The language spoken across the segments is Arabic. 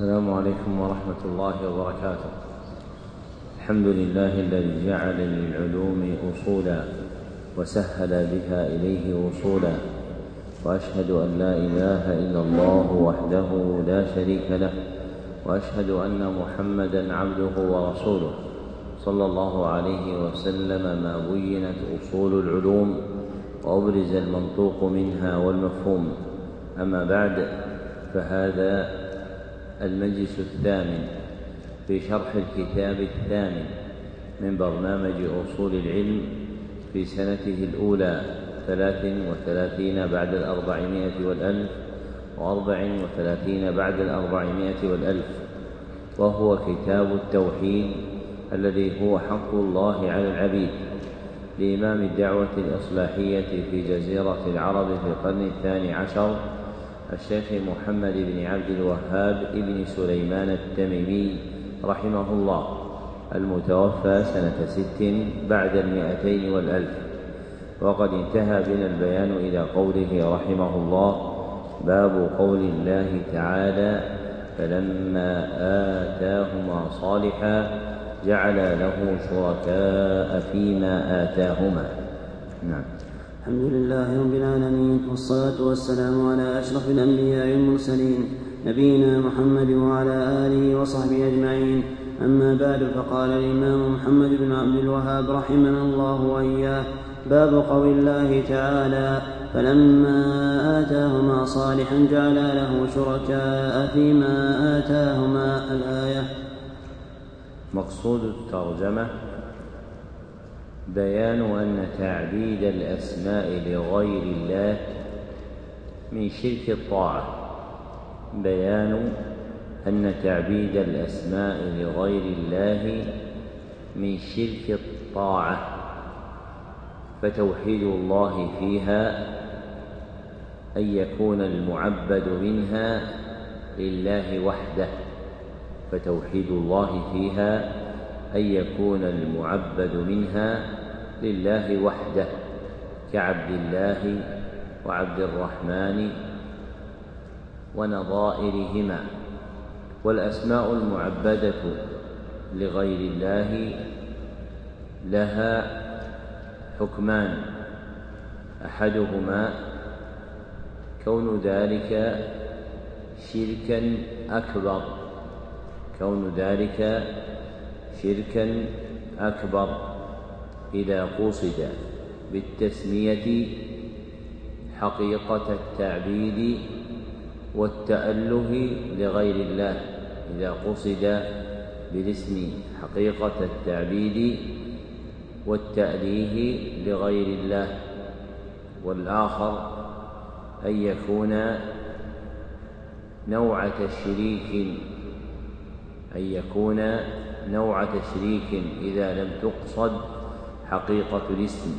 السلام عليكم ورحمة الله وبركاته. الحمد لله الذي جعل للعلوم أصولا وسهل بها إليه وصولا وأشهد أن لا إله إلا الله وحده لا شريك له وأشهد أن محمدا عبده ورسوله صلى الله عليه وسلم ما بينت أصول العلوم وأبرز المنطوق منها والمفهوم أما بعد فهذا المجلس الثامن في شرح الكتاب الثامن من برنامج أصول العلم في سنته الأولى ثلاث وثلاثين بعد الأربعمائة والألف وأربع وثلاثين بعد الأربعمائة والألف. وهو كتاب التوحيد الذي هو حق الله على العبيد لإمام الدعوة الإصلاحية في جزيرة العرب في القرن الثاني عشر الشيخ محمد بن عبد الوهاب بن سليمان التميمي رحمه الله المتوفى سنة ست بعد المئتين والألف. وقد انتهى بنا البيان إلى قوله رحمه الله باب قول الله تعالى فلما آتاهما صالحا جعل له شركاء فيما آتاهما. نعم. الحمد لله رب العالمين والصلاة والسلام على أشرف الأنبياء والمرسلين نبينا محمد وعلى آله وصحبه أجمعين. أما بعد فقال الإمام محمد بن عبد الوهاب رحمنا الله وإياه باب قول الله تعالى فلما آتاهما صالحا جعل له شركاء فيما آتاهما. الآية مقصود الترجمة بيان أن تعبيد الأسماء لغير الله من شرك الطاعة. بيان أن تعبيد الأسماء لغير الله من شرك الطاعة. فتوحيد الله فيها أن يكون المعبد منها لله وحده. فتوحيد الله فيها أن يكون المعبد منها لله وحده كعبد الله وعبد الرحمن ونظائرهما والأسماء المعبدة لغير الله لها حكمان أحدهما كون ذلك شركا أكبر كون ذلك شركا أكبر. إذا قصد بالتسمية حقيقة التعبيد والتأله لغير الله. إذا قصد بالاسم حقيقة التعبيد والتأليه لغير الله. والآخر أن يكون نوع تشريك أن يكون نوع تشريك إذا لم تقصد حقيقة الاسم.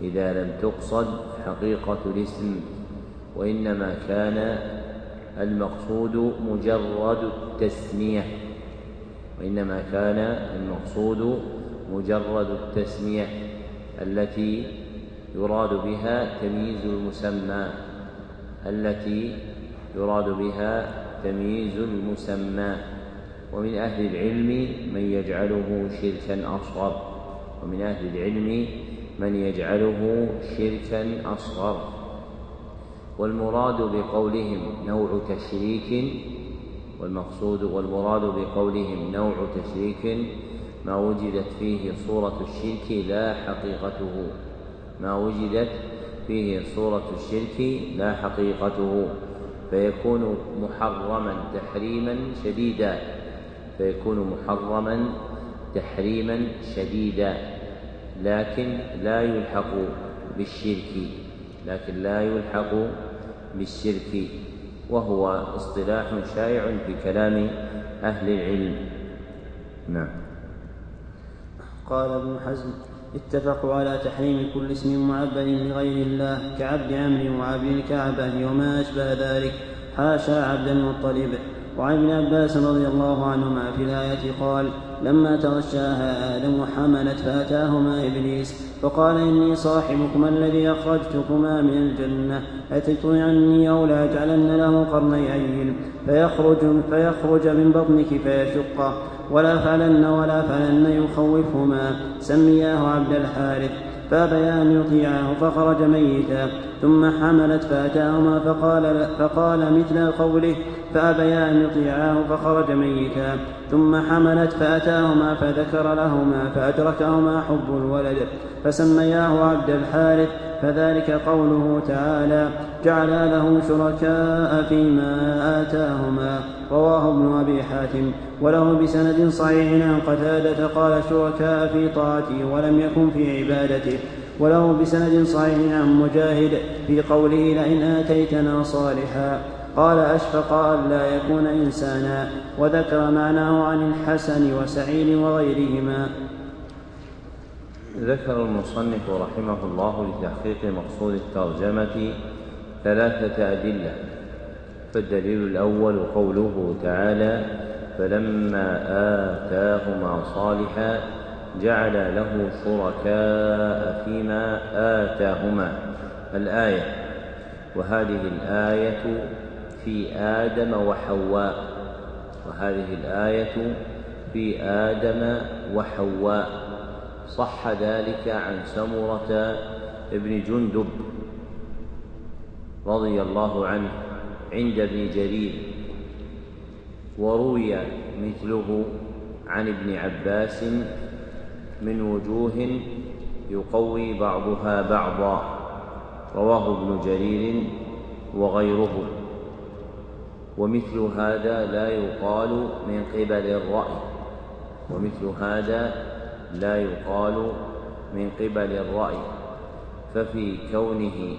إذا لم تقصد حقيقة الاسم وإنما كان المقصود مجرد التسمية. وإنما كان المقصود مجرد التسمية التي يراد بها تمييز المسمى التي يراد بها تمييز المسمى. ومن أهل العلم من يجعله شركا أصغر. ومن أهل العلم من يجعله شركا أصغر. والمراد بقولهم نوع تشريك والمقصود والمراد بقولهم نوع تشريك ما وجدت فيه صورة الشرك لا حقيقته. ما وجدت فيه صورة الشرك لا حقيقته. فيكون محرما تحريما شديدا. فيكون محرما تحريما شديدا. لكن لا يلحق بالشرك لكن لا يلحق بالشرك وهو اصطلاح شائع في كلام أهل العلم. نعم. قال ابن حزم اتفقوا على تحريم كل اسم معبد لغير الله كعبد عمرو وعبد الكعبة وما أشبه ذلك. حاشا عبد المطلب. وعن ابن عباس رضي الله عنهما في الآية قال لما تغشاها آدم حملت فأتاهما إبليس فقال إني صاحبكما الذي أخرجتكما من الجنة أتطيعني أو لأجعلن له قرني عين فيخرج فيخرج من بطنك فيشقه ولا فعلن ولا فعلن يخوفهما سمياه عبد الحارث فأبيا أن يطيعاه فخرج ميتا ثم حملت فأتاهما فقال, فقال مثل قوله فأبيا أن يطيعاه فخرج ميتا ثم حملت فأتاهما فذكر لهما فأدركهما حب الولد فسمياه عبد الحارث فذلك قوله تعالى جعل له شركاء فيما آتاهما رواه ابن أبي حاتم. وله بسند صحيح عن قتادة قال شركاء في طاعته ولم يكن في عبادته وله بسند صحيح عن مجاهد في قوله لئن آتيتنا صالحا قال أشفق أن لا يكون إنسانا وذكر معناه عن الحسن وسعيد وغيرهما. ذكر المصنف رحمه الله لتحقيق مقصود الترجمة ثلاثة أدلة. فالدليل الأول قوله تعالى فلما آتاهما صالحا جعل له شركاء فيما آتاهما الآية. وهذه الآية في آدم وحواء. وهذه الآية في آدم وحواء. صح ذلك عن سمرة ابن جندب رضي الله عنه عند ابن جرير. وروي مثله عن ابن عباس من وجوه يقوي بعضها بعضا. رواه ابن جرير وغيره. ومثل هذا لا يقال من قبل الرأي. ومثل هذا لا يقال من قبل الرأي. ففي كونه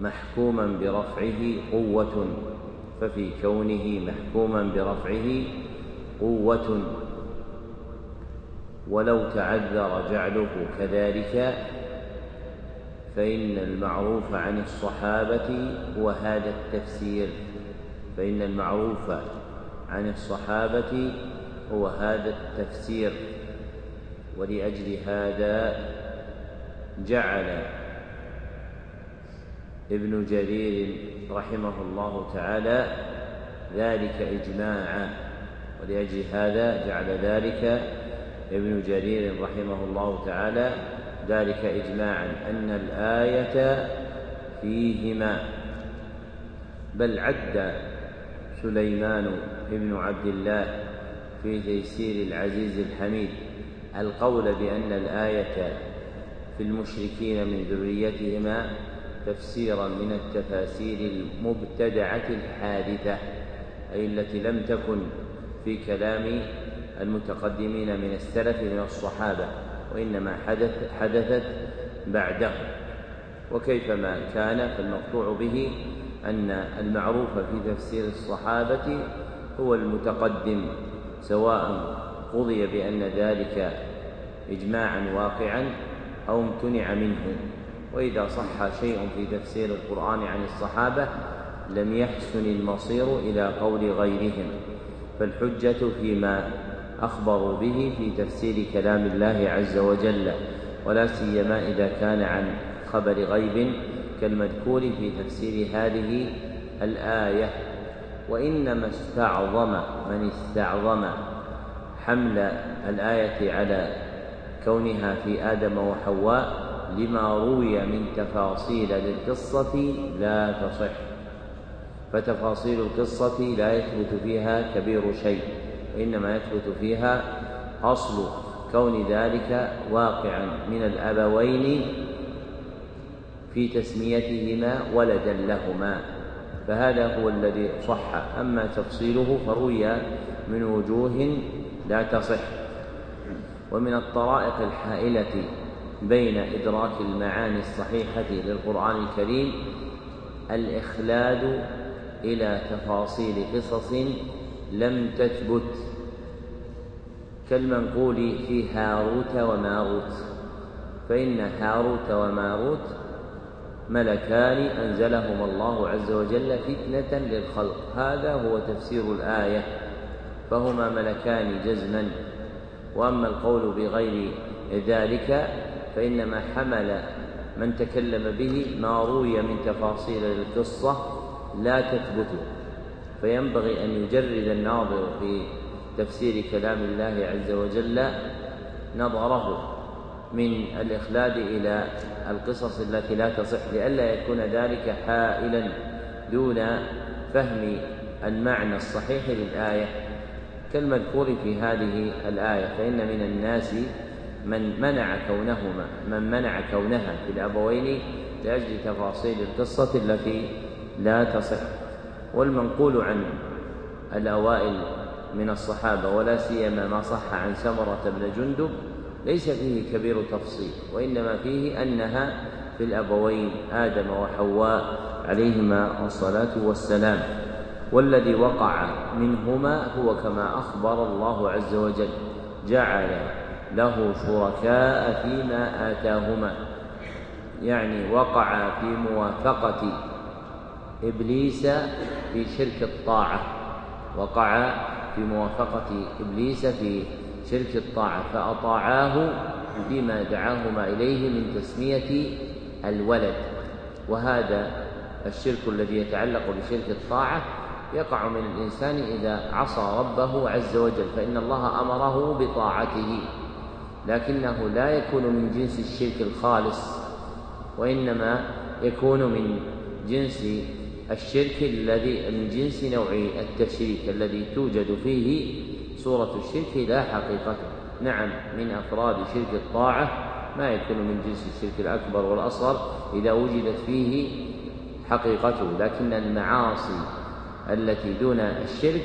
محكوما برفعه قوة. ففي كونه محكوما برفعه قوة. ولو تعذر جعله كذلك فإن المعروف عن الصحابة هو هذا التفسير. فإن المعروف عن الصحابة هو هذا التفسير ولأجل هذا جعل ابن جرير رحمه الله تعالى ذلك إجماعا ولأجل هذا جعل ذلك ابن جرير رحمه الله تعالى ذلك إجماعا أن الآية فيهما بل عد سليمان بن عبد الله في تيسير العزيز الحميد القول بأن الآية في المشركين من ذريتهما تفسيرا من التفاسير المبتدعة الحادثة أي التي لم تكن في كلام المتقدمين من السلف من الصحابة وإنما حدث حدثت بعده. وكيفما كان فالمقطوع به أن المعروف في تفسير الصحابة هو المتقدم سواء قضي بأن ذلك إجماعا واقعا أو امتنع منه. وإذا صح شيء في تفسير القرآن عن الصحابة لم يحسن المصير إلى قول غيرهم فالحجة فيما أخبروا به في تفسير كلام الله عز وجل ولا سيما إذا كان عن خبر غيب كالمذكور في تفسير هذه الآية. وإنما استعظم من استعظم حمل الآية على كونها في آدم وحواء لما روي من تفاصيل للقصة لا تصح. فتفاصيل القصة لا يثبت فيها كبير شيء وإنما يثبت فيها أصل كون ذلك واقعا من الأبوين في تسميتهما ولدا لهما فهذا هو الذي صح. أما تفصيله فروي من وجوه لا تصح ومن الطرائق الحائلة بين إدراك المعاني الصحيحة للقرآن الكريم الإخلاد إلى تفاصيل قصص لم تثبت كالمنقول في هاروت وماروت فإن هاروت وماروت ملكان أنزلهما الله عز وجل فتنة للخلق. هذا هو تفسير الآية. فهما ملكان جزما. وأما القول بغير ذلك فإنما حمل من تكلم به ما روي من تفاصيل القصة لا تثبت. فينبغي أن يجرد الناظر في تفسير كلام الله عز وجل نظره. من الإخلاد إلى القصص التي لا تصح لئلا يكون ذلك حائلا دون فهم المعنى الصحيح للآية. كالمذكور في هذه الآية فإن من الناس من منع كونهما من منع كونها في الأبوين لأجل تفاصيل القصة التي لا تصح. والمنقول عن الأوائل من الصحابة ولا سيما ما صح عن سمرة بن جندب ليس فيه كبير تفصيل وإنما فيه أنها في الأبوين آدم وحواء عليهما الصلاة والسلام والذي وقع منهما هو كما أخبر الله عز وجل جعل له شركاء فيما آتاهما يعني وقع في موافقة إبليس في شرك الطاعة وقع في موافقة إبليس في شرك الطاعة فأطاعاه فيما دعاهما إليه من تسمية الولد. وهذا الشرك الذي يتعلق بشرك الطاعة يقع من الإنسان إذا عصى ربه عز وجل فإن الله أمره بطاعته. لكنه لا يكون من جنس الشرك الخالص وإنما يكون من جنس الشرك الذي من جنس نوع التشريك الذي توجد فيه صورة الشرك لا حقيقته نعم من أفراد شرك الطاعة ما يكون من جنس الشرك الأكبر والأصغر إذا وجدت فيه حقيقته. لكن المعاصي التي دون الشرك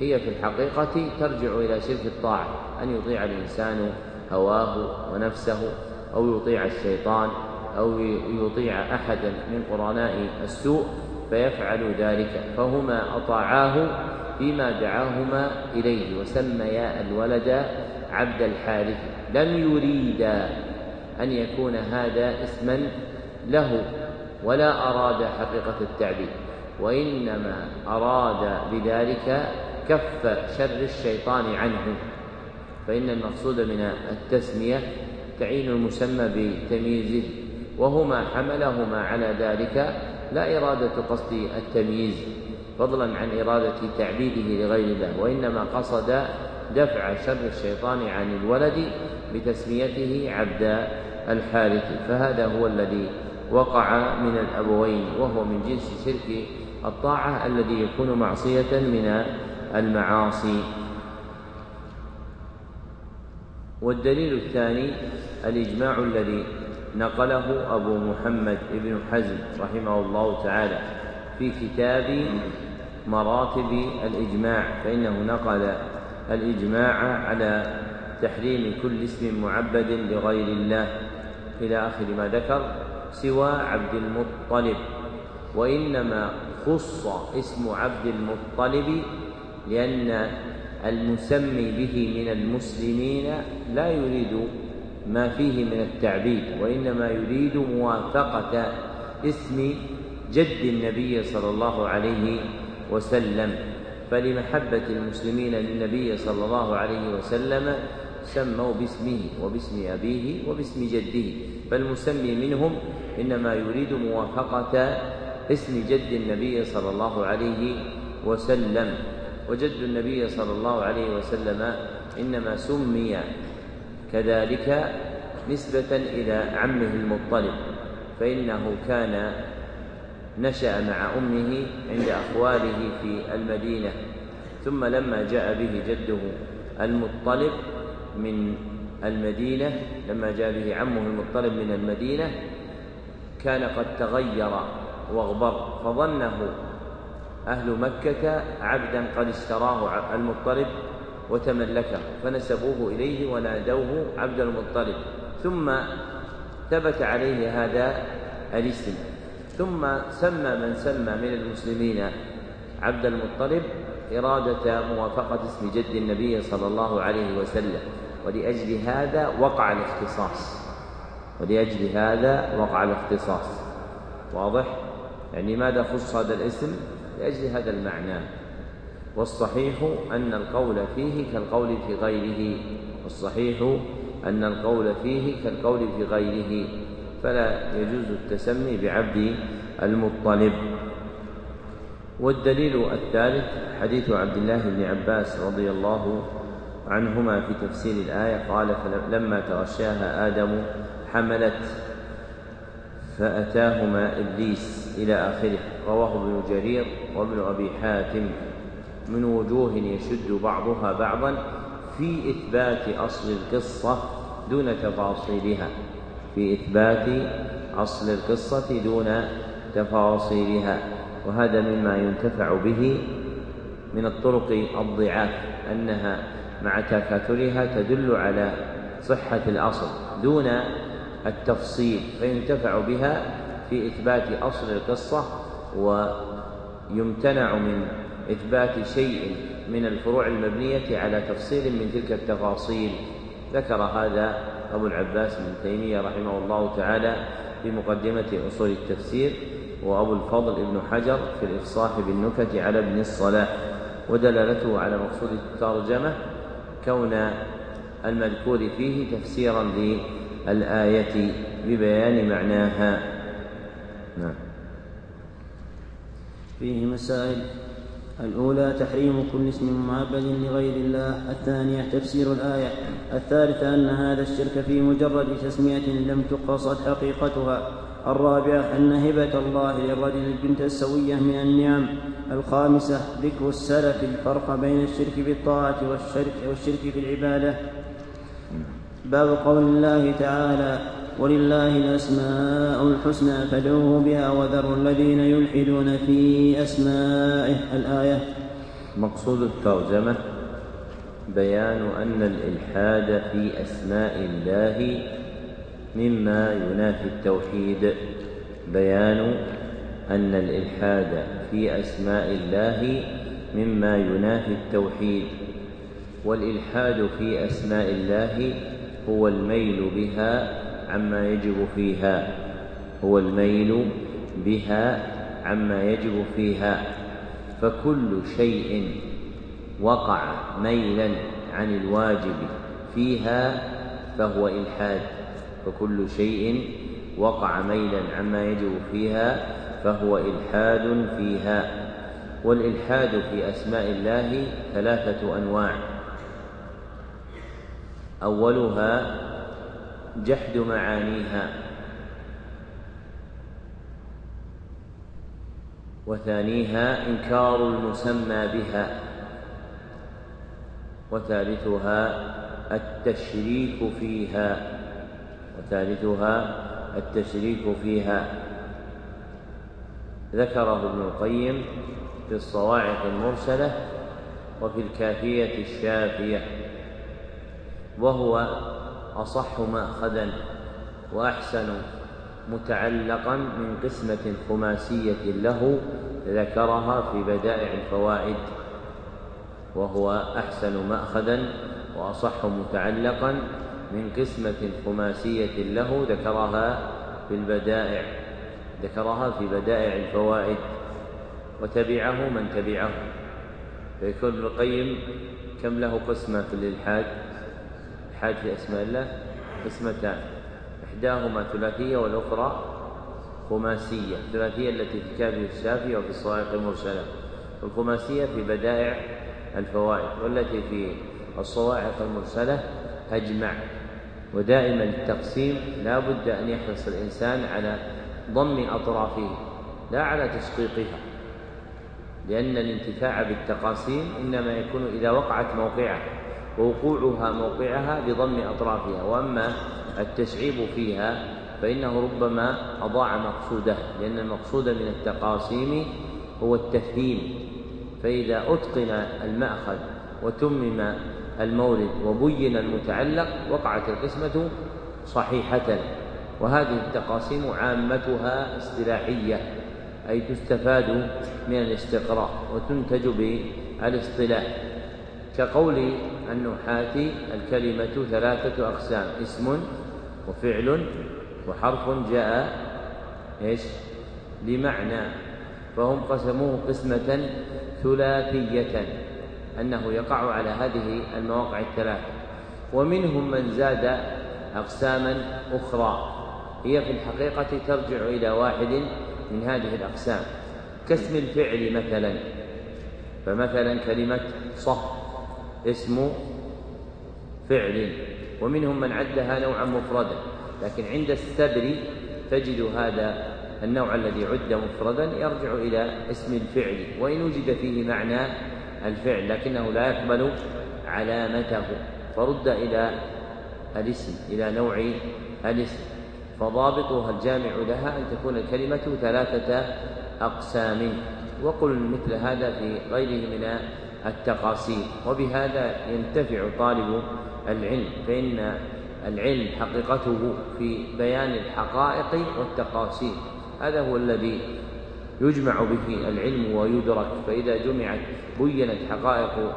هي في الحقيقة ترجع إلى شرك الطاعة أن يطيع الإنسان هواه ونفسه أو يطيع الشيطان أو يطيع أحدا من قرناء السوء فيفعل ذلك فهما أطاعاه فيما دعاهما إليه وسميا الولد عبد الحارث. لم يريدا أن يكون هذا اسما له ولا أراد حقيقة التعبير. وإنما أراد بذلك كف شر الشيطان عنه. فإن المقصود من التسمية تعين المسمى بتمييزه. وهما حملهما على ذلك لا إرادة قصد التمييز. فضلا عن إرادة تعبيده لغير الله وإنما قصد دفع شر الشيطان عن الولد بتسميته عبد الحارث فهذا هو الذي وقع من الأبوين وهو من جنس شرك الطاعة الذي يكون معصية من المعاصي. والدليل الثاني الإجماع الذي نقله أبو محمد بن حزم رحمه الله تعالى في كتاب مراتب الإجماع فإنه نقل الإجماع على تحريم كل اسم معبد لغير الله. إلى آخر ما ذكر سوى عبد المطلب. وإنما خص اسم عبد المطلب لأن المسمي به من المسلمين لا يريد ما فيه من التعبيد وإنما يريد موافقة اسم جد النبي صلى الله عليه وسلم فلمحبة المسلمين للنبي صلى الله عليه وسلم سموا باسمه وباسم أبيه وباسم جده. فالمسمي منهم إنما يريد موافقة اسم جد النبي صلى الله عليه وسلم. وجد النبي صلى الله عليه وسلم إنما سمي كذلك نسبة إلى عمه المطلب فإنه كان نشأ مع أمه عند أخواله في المدينة ثم لما جاء به جده المطلب من المدينة لما جاء به عمه المطلب من المدينة كان قد تغير واغبر فظنه أهل مكة عبدا قد اشتراه المطلب وتملكه فنسبوه إليه ونادوه عبد المطلب ثم ثبت عليه هذا الاسم ثم سمى من سمى من المسلمين عبد المطلب إرادة موافقة اسم جد النبي صلى الله عليه وسلم ولأجل هذا وقع الاختصاص ولأجل هذا وقع الاختصاص. واضح؟ يعني ماذا خص هذا الاسم؟ لأجل هذا المعنى. والصحيح أن القول فيه كالقول في غيره والصحيح أن القول فيه كالقول في غيره. فلا يجوز التسمي بعبد المطلب. والدليل الثالث حديث عبد الله بن عباس رضي الله عنهما في تفسير الآية قال فلما تغشاها آدم حملت فأتاهما إبليس إلى آخره. رواه ابن جرير وابن أبي حاتم. من وجوه يشد بعضها بعضا في إثبات أصل القصة دون تفاصيلها. في إثبات أصل القصة دون تفاصيلها وهذا مما ينتفع به من الطرق الضعاف أنها مع تكاثرها تدل على صحة الأصل دون التفصيل فينتفع بها في إثبات أصل القصة ويمتنع من إثبات شيء من الفروع المبنية على تفصيل من تلك التفاصيل. ذكر هذا أبو العباس بن تيمية رحمه الله تعالى في مقدمة أصول التفسير وأبو الفضل ابن حجر في الإفصاح بالنكت على ابن الصلاح ودلالته على مقصود الترجمة كون المذكور فيه تفسيرا للآية ببيان معناها. نعم. فيه مسائل. الأولى تحريم كل اسم معبد لغير الله الثانية تفسير الآية الثالثة أن هذا الشرك في مجرد تسمية لم تقصد حقيقتها الرابعة أن هبة الله للرجل البنت السوية من النعم الخامسة ذكر السلف الفرق بين الشرك بالطاعة والشرك والشرك العبادة باب قول الله تعالى ولله الأسماء الحسنى فادعوه بها وذروا الذين يلحدون في أسمائه. الآية. مقصود الترجمة بيان أن الإلحاد في أسماء الله مما ينافي التوحيد. بيان أن الإلحاد في أسماء الله مما ينافي التوحيد. والإلحاد في أسماء الله هو الميل بها عما يجب فيها هو الميل بها عما يجب فيها. فكل شيء وقع ميلا عن الواجب فيها فهو إلحاد. فكل شيء وقع ميلا عما يجب فيها فهو إلحاد فيها. والإلحاد في أسماء الله ثلاثة أنواع. أولها جحد معانيها. وثانيها إنكار المسمى بها. وثالثها التشريك فيها. وثالثها التشريك فيها. ذكره ابن القيم في الصواعق المرسلة وفي الكافية الشافية. وهو أصح مأخذا وأحسن متعلقا من قسمة خماسية له ذكرها في بدائع الفوائد وهو أحسن مأخذا وأصح متعلقا من قسمة خماسية له ذكرها في البدائع ذكرها في بدائع الفوائد وتبعه من تبعه. فيكون ابن القيم كم له قسمة في الإلحاد؟ الإلحاد في أسماء الله قسمتان. إحداهما ثلاثية والأخرى خماسية. الثلاثية التي في كتابه الشافعي وفي الصواعق المرسلة. والخماسية في بدائع الفوائد والتي في الصواعق المرسلة أجمع. ودائما التقسيم لا بد أن يحرص الإنسان على ضم أطرافه لا على تشقيقها. لأن الانتفاع بالتقاسيم إنما يكون إذا وقعت موقعة. ووقوعها موقعها بضم أطرافها وأما التشعيب فيها فإنه ربما أضاع مقصوده لأن المقصود من التقاسيم هو التفهيم. فإذا أتقن المأخذ وتمم المورد وبين المتعلق وقعت القسمة صحيحة. وهذه التقاسيم عامتها اصطلاحية أي تستفاد من الاستقراء وتنتج بالإصطلاح. كقول النحاة الكلمة ثلاثة أقسام اسم وفعل وحرف جاء إيش؟ لمعنى فهم قسموه قسمة ثلاثية أنه يقع على هذه المواقع الثلاثة. ومنهم من زاد أقساما أخرى. هي في الحقيقة ترجع إلى واحد من هذه الأقسام. كاسم الفعل مثلا. فمثلا كلمة صه اسم فعل ومنهم من عدها نوعا مفردا لكن عند السبر تجد هذا النوع الذي عد مفردا يرجع إلى اسم الفعل وإن وجد فيه معنى الفعل لكنه لا يقبل علامته فرد إلى الاسم إلى نوع الاسم فضابطها الجامع لها أن تكون الكلمة ثلاثة أقسام وقل مثل هذا في غيره من التقاسيم وبهذا ينتفع طالب العلم فإن العلم حقيقته في بيان الحقائق والتقاسيم. هذا هو الذي يجمع به العلم ويدرك. فإذا جمعت بينت حقائق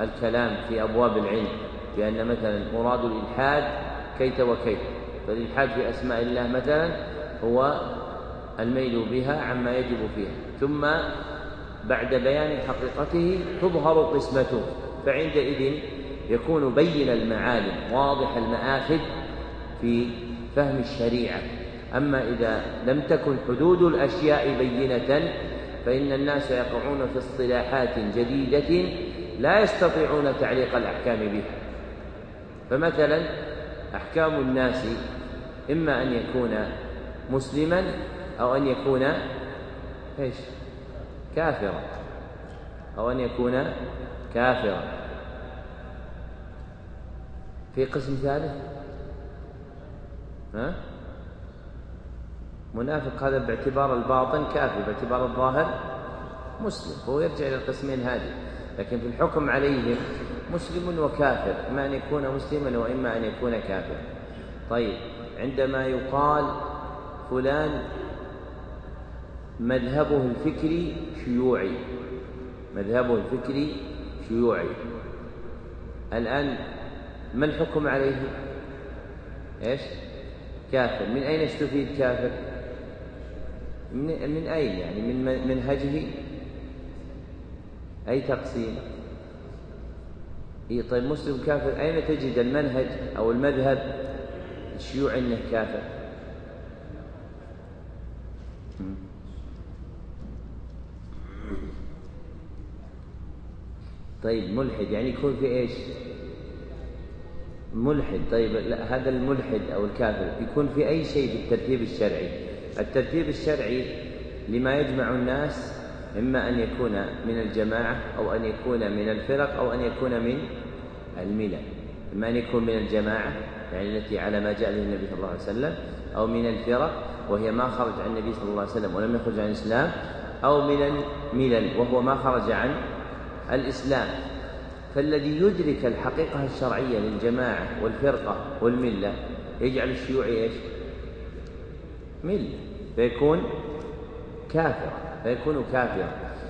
الكلام في أبواب العلم بأن مثلا مراد الإلحاد كيت وكيت. فالإلحاد في أسماء الله مثلا هو الميل بها عما يجب فيها. ثم بعد بيان حقيقته تظهر قسمته فعندئذ يكون بين المعالم واضح المآخذ في فهم الشريعة أما إذا لم تكن حدود الأشياء بينة فإن الناس يقعون في اصطلاحات جديدة لا يستطيعون تعليق الأحكام بها فمثلا أحكام الناس إما أن يكون مسلما أو أن يكون إيش؟ كافرا أو أن يكون كافرا. في قسم ثالث؟ ها؟ منافق هذا باعتبار الباطن كافر باعتبار الظاهر مسلم فهو يرجع إلى القسمين هذه. لكن في الحكم عليهم مسلم وكافر إما أن يكون مسلما وإما أن يكون كافرا. طيب عندما يقال فلان مذهبه الفكري شيوعي. مذهبه الفكري شيوعي. الآن ما الحكم عليه؟ إيش؟ كافر. من أين استفيد كافر؟ من, من أين يعني؟ من منهجه؟ أي تقسيم؟ إيه طيب مسلم كافر أين تجد المنهج أو المذهب الشيوعي أنه كافر؟ طيب ملحد يعني يكون في إيش؟ ملحد. طيب لا هذا الملحد أو الكافر يكون في أي شيء في الترتيب الشرعي. الترتيب الشرعي لما يجمع الناس إما أن يكون من الجماعة أو أن يكون من الفرق أو أن يكون من الملل إما أن يكون من الجماعة يعني التي على ما جاء به النبي صلى الله عليه وسلم أو من الفرق وهي ما خرج عن النبي صلى الله عليه وسلم ولم يخرج عن الإسلام أو من الملل وهو ما خرج عن الإسلام فالذي يدرك الحقيقة الشرعية للجماعة والفرقة والملة يجعل الشيوعي إيش؟ ملة فيكون كافرا فيكون كافرا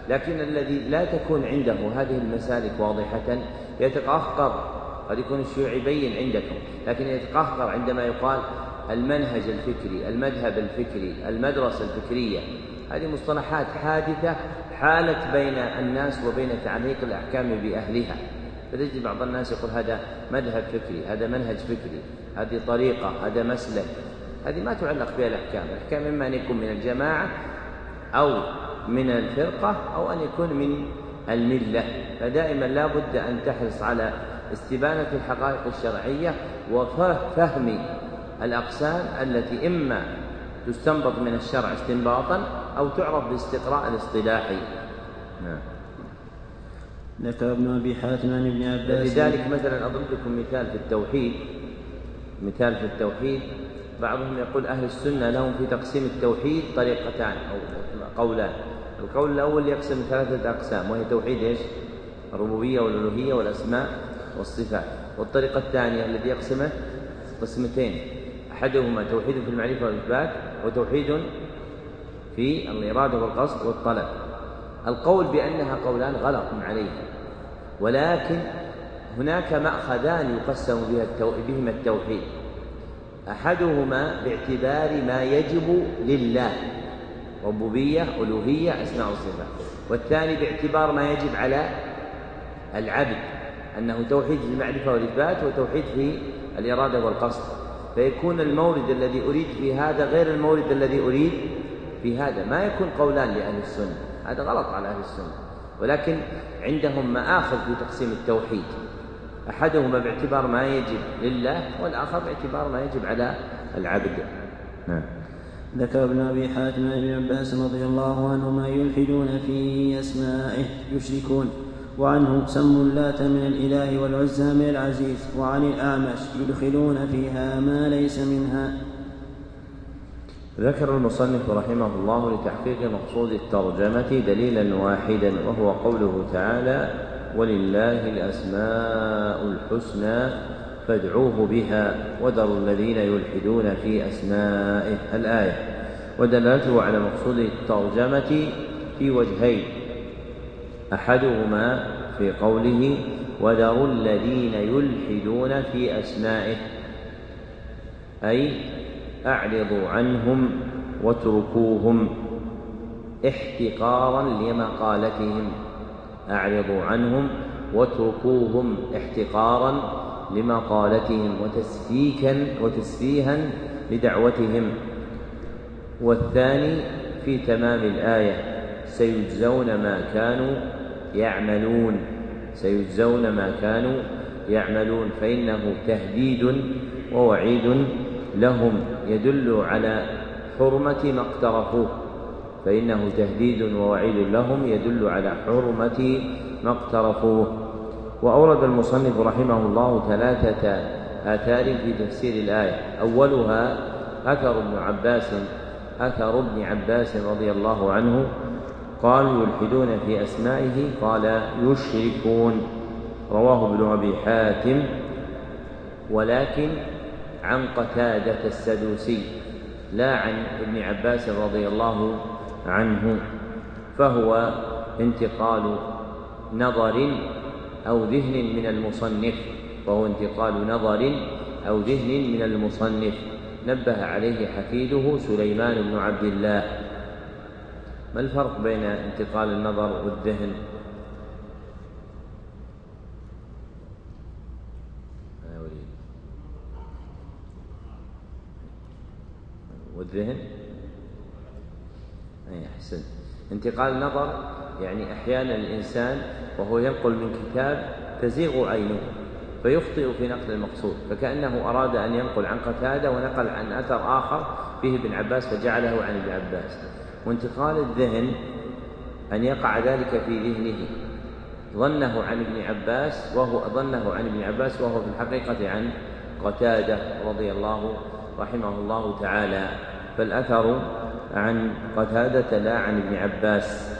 لكن الذي لا تكون عنده هذه المسالك واضحة يتقهقر قد يكون الشيوعي بين عندكم لكن يتقهقر عندما يقال المنهج الفكري المذهب الفكري المدرسة الفكرية هذه مصطلحات حادثة حالت بين الناس وبين تعليق الأحكام بأهلها. فتجد بعض الناس يقول هذا مذهب فكري هذا منهج فكري هذه طريقة هذا مسلك. هذه ما تعلق بها الأحكام الأحكام إما أن يكون من الجماعة أو من الفرقة أو أن يكون من الملة. فدائما لا بد أن تحرص على استبانة الحقائق الشرعية وفهم الأقسام التي إما تستنبط من الشرع استنباطا أو تعرف باستقراء الاصطلاحي نعم. ذكر ابن أبي حاتم عن ابن عباس. لذلك مثلا أضرب لكم مثال في التوحيد. مثال في التوحيد بعضهم يقول أهل السنة لهم في تقسيم التوحيد طريقتان أو قولان. القول الأول يقسم ثلاثة أقسام وهي توحيد إيش؟ الربوبية والألوهية والأسماء والصفات. والطريقة الثانية الذي يقسمه قسمتين أحدهما توحيد في المعرفة والإثبات وتوحيد في الإرادة والقصد والطلب. القول بأنها قولان غلط عليه ولكن هناك مأخذان يقسم بهما التوحيد. أحدهما باعتبار ما يجب لله ربوبية ألوهية أسماء وصفات. والثاني باعتبار ما يجب على العبد أنه توحيد في المعرفة والإثبات وتوحيد في الإرادة والقصد. فيكون المورد الذي أريد في هذا غير المورد الذي أريد في هذا. ما يكون قولان لأهل السنة. هذا غلط على أهل السنة. ولكن عندهم مآخذ في تقسيم التوحيد. أحدهما باعتبار ما يجب لله والآخر باعتبار ما يجب على العبد. نعم. ذكر ابن أبي حاتم عن ابن عباس رضي الله عنهما يلحدون في أسمائه يشركون. وعنه سموا اللات من الإله والعزى من العزيز وعن الأعمش يدخلون فيها ما ليس منها. ذكر المصنف رحمه الله لتحقيق مقصود الترجمة دليلا واحدا وهو قوله تعالى ولله الأسماء الحسنى فادعوه بها وذروا الذين يلحدون في أسمائه. الآية. ودلالته على مقصود الترجمة في وجهين أحدهما في قوله وذروا الذين يلحدون في أسمائه أي أعرضوا عنهم واتركوهم احتقارا لمقالتهم أعرضوا عنهم واتركوهم احتقارا لمقالتهم وتسفيكا وتسفيها لدعوتهم. والثاني في تمام الآية سيجزون ما كانوا يعملون سيجزون ما كانوا يعملون فإنه تهديد ووعيد لهم يدل على حرمة ما اقترفوه. فإنه تهديد ووعيد لهم يدل على حرمة ما اقترفوه. وأورد المصنف رحمه الله ثلاثة آثار في تفسير الآية. أولها أثر ابن عباس أثر ابن عباس رضي الله عنه قال يلحدون في أسمائه قال يشركون. رواه ابن أبي حاتم. ولكن عن قتادة السدوسي لا عن ابن عباس رضي الله عنه فهو انتقال نظر أو ذهن من المصنف وهو انتقال نظر أو ذهن من المصنف. نبه عليه حفيده سليمان بن عبد الله. ما الفرق بين انتقال النظر والذهن؟ والذهن؟ أي أحسن. انتقال النظر يعني أحيانا الإنسان وهو ينقل من كتاب تزيغ عينه فيخطئ في نقل المقصود فكأنه أراد أن ينقل عن قتادة ونقل عن أثر آخر فيه ابن عباس فجعله عن ابن عباس. وانتقال الذهن أن يقع ذلك في ذهنه. ظنه عن ابن عباس وهو ظنه عن ابن عباس وهو في الحقيقة عن قتادة رضي الله رحمه الله تعالى. فالأثر عن قتادة لا عن ابن عباس.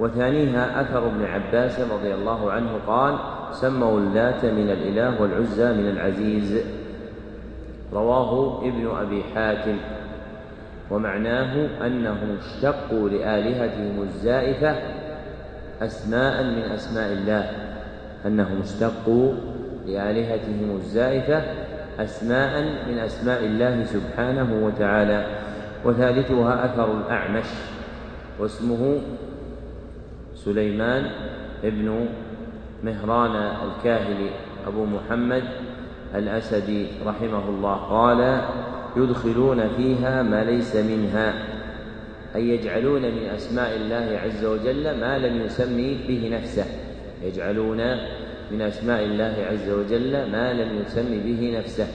وثانيها أثر ابن عباس رضي الله عنه قال سموا اللات من الإله والعزى من العزيز. رواه ابن أبي حاتم. ومعناه أنهم اشتقوا لآلهتهم الزائفة أسماء من أسماء الله. أنهم اشتقوا لآلهتهم الزائفة أسماء من أسماء الله سبحانه وتعالى. وثالثها أثر الأعمش واسمه سليمان ابن مهران الكاهلي. أبو محمد الأسدي رحمه الله قال يدخلون فيها ما ليس منها أي يجعلون من أسماء الله عز وجل ما لم يسمي به نفسه يجعلون من أسماء الله عز وجل ما لم يسمي به نفسه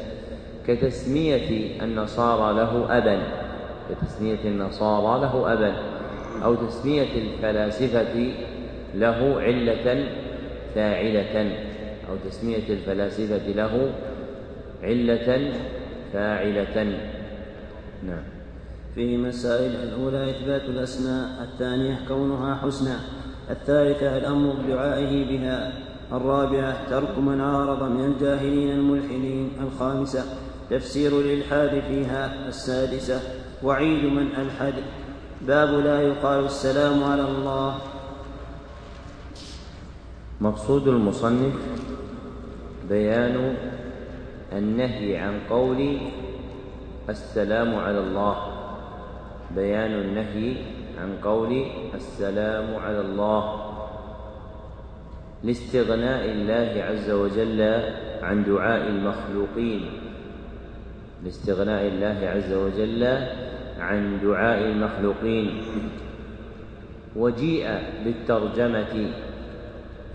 كتسمية النصارى له أبا كتسمية النصارى له أبا أو تسمية الفلاسفة له علة فاعلة أو تسمية الفلاسفة له علة فاعلة. نعم. فيه مسائل الأولى إثبات الأسماء الثانية كونها حسنى الثالثة الأمر بدعائه بها الرابعة ترك من عارض من الجاهلين الملحدين الخامسة تفسير الإلحاد فيها السادسة وعيد من ألحد. باب لا يقال السلام على الله. مقصود المصنف بيان النهي عن قول السلام على الله. بيان النهي عن قول السلام على الله. لاستغناء الله عز وجل عن دعاء المخلوقين. لاستغناء الله عز وجل عن دعاء المخلوقين. وجيء بالترجمة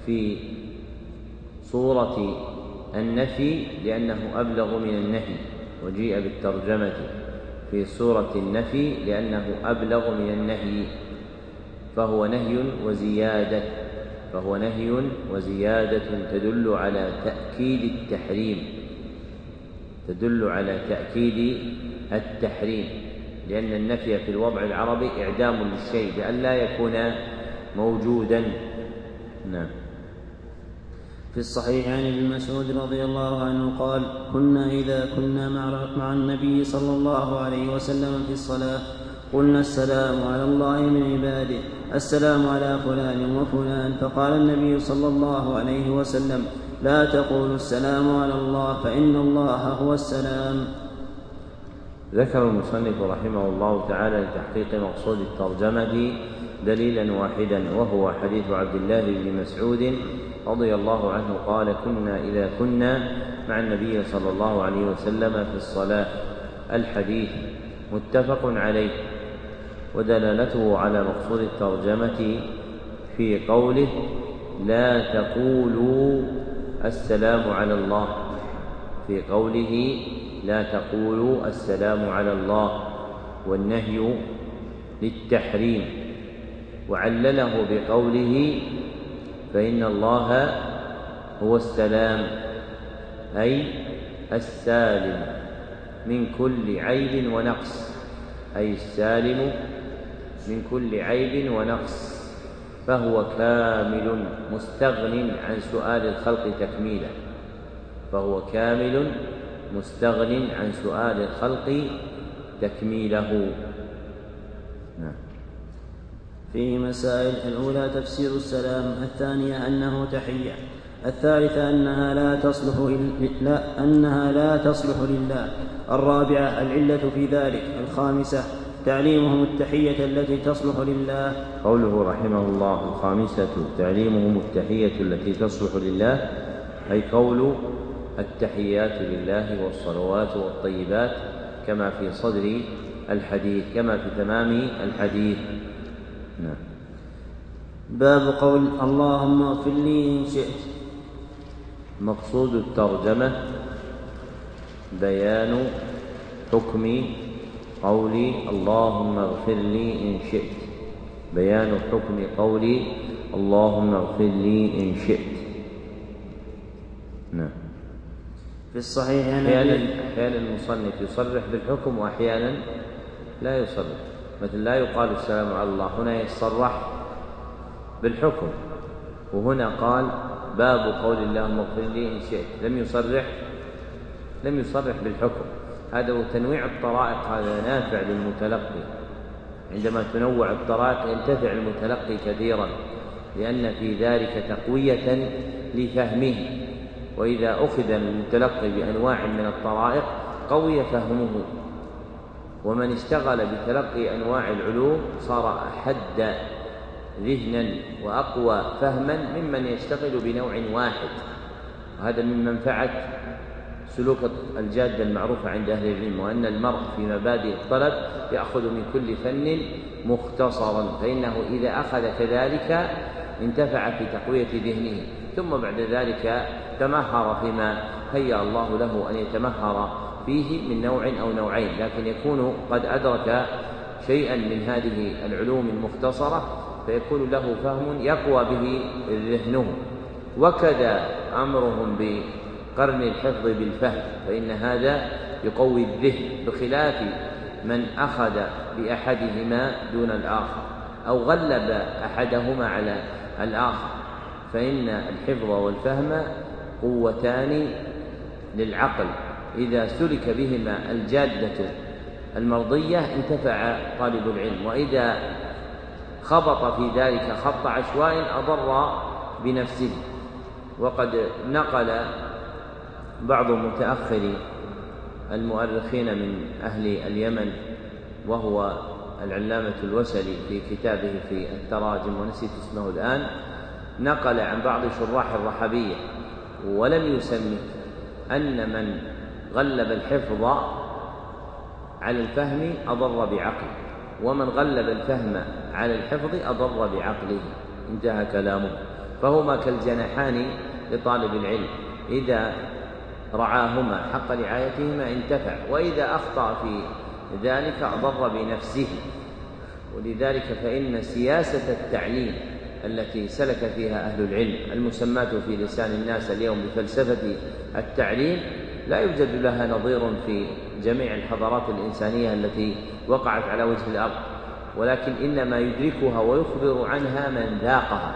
في صورة النفي لأنه أبلغ من النهي وجيء بالترجمة في صورة النفي لأنه أبلغ من النهي فهو نهي وزيادة فهو نهي وزيادة تدل على تأكيد التحريم تدل على تأكيد التحريم لأن النفي في الوضع العربي إعدام للشيء بأن لا يكون موجودا. نعم. في الصحيح عن ابن مسعود رضي الله عنه قال كنا إذا كنا مع النبي صلى الله عليه وسلم في الصلاة قلنا السلام على الله من عباده السلام على فلان وفلان. فقال النبي صلى الله عليه وسلم لا تقولوا السلام على الله فإن الله هو السلام. ذكر المصنف رحمه الله تعالى لتحقيق مقصود الترجمة دليلا واحدا وهو حديث عبد الله بن مسعود رضي الله عنه قال كنا إذا كنا مع النبي صلى الله عليه وسلم في الصلاة. الحديث متفق عليه ودلالته على مقصود الترجمة في قوله لا تقولوا السلام على الله. في قوله لا تقولوا السلام على الله. والنهي للتحريم. وعلله بقوله فإن الله هو السلام أي السالم من كل عيب ونقص أي السالم من كل عيب ونقص فهو كامل مستغن عن سؤال الخلق تكميلا فهو كامل مستغن عن سؤال الخلق تكميله. فيه مسائل الأولى تفسير السلام الثانية أنه تحية الثالثة أنها لا تصلح لا أنها لا تصلح لله الرابعة العلة في ذلك الخامسة تعليمهم التحية التي تصلح لله. قوله رحمه الله الخامسة تعليمهم التحية التي تصلح لله أي قول التحيات لله والصلوات والطيبات كما في صدر الحديث كما في تمام الحديث. نعم. باب قول اللهم اغفر لي إن شئت. مقصود الترجمة بيان حكم قولي اللهم اغفر لي إن شئت. بيان حكم قولي اللهم اغفر لي إن شئت. نعم. في الصحيح أحيانا أحيانا المصنف يصرح بالحكم وأحيانا لا يصرح. مثل لا يقال السلام على الله هنا يصرح بالحكم. وهنا قال باب قول اللهم اغفر لي إن شئت. لم يصرح لم يصرح بالحكم. هذا هو تنويع الطرائق هذا نافع للمتلقي. عندما تنوع الطرائق ينتفع المتلقي كثيرا لأن في ذلك تقوية لفهمه. وإذا أخذ المتلقي بأنواع من الطرائق قوي فهمه. ومن اشتغل بتلقي أنواع العلوم صار أحد ذهنا وأقوى فهما ممن يشتغل بنوع واحد. وهذا من منفعة سلوك الجادة المعروفة عند أهل العلم وأن المرء في مبادئ الطلب يأخذ من كل فن مختصرا فإنه إذا أخذ كذلك انتفع في تقوية ذهنه. ثم بعد ذلك تمهر فيما هيأ الله له أن يتمهر فيه من نوع أو نوعين لكن يكون قد أدرك شيئا من هذه العلوم المختصرة فيكون له فهم يقوى به ذهنه. وكذا أمرهم بقرن الحفظ بالفهم فإن هذا يقوي الذهن بخلاف من أخذ بأحدهما دون الآخر أو غلب أحدهما على الآخر. فإن الحفظ والفهم قوتان للعقل. إذا سلك بهما الجادة المرضية انتفع طالب العلم وإذا خبط في ذلك خط عشواء أضر بنفسه. وقد نقل بعض متأخري المؤرخين من أهل اليمن وهو العلامة الوسلي في كتابه في التراجم ونسيت اسمه الآن نقل عن بعض شراح الرحبية ولم يسمي أن من غلب الحفظ على الفهم أضر بعقله ومن غلب الفهم على الحفظ أضر بعقله انتهى كلامه. فهما كالجناحان لطالب العلم إذا رعاهما حق رعايتهما انتفع وإذا أخطأ في ذلك أضر بنفسه. ولذلك فإن سياسة التعليم التي سلك فيها أهل العلم المسماة في لسان الناس اليوم بفلسفة التعليم لا يوجد لها نظير في جميع الحضارات الإنسانية التي وقعت على وجه الأرض ولكن إنما يدركها ويخبر عنها من ذاقها.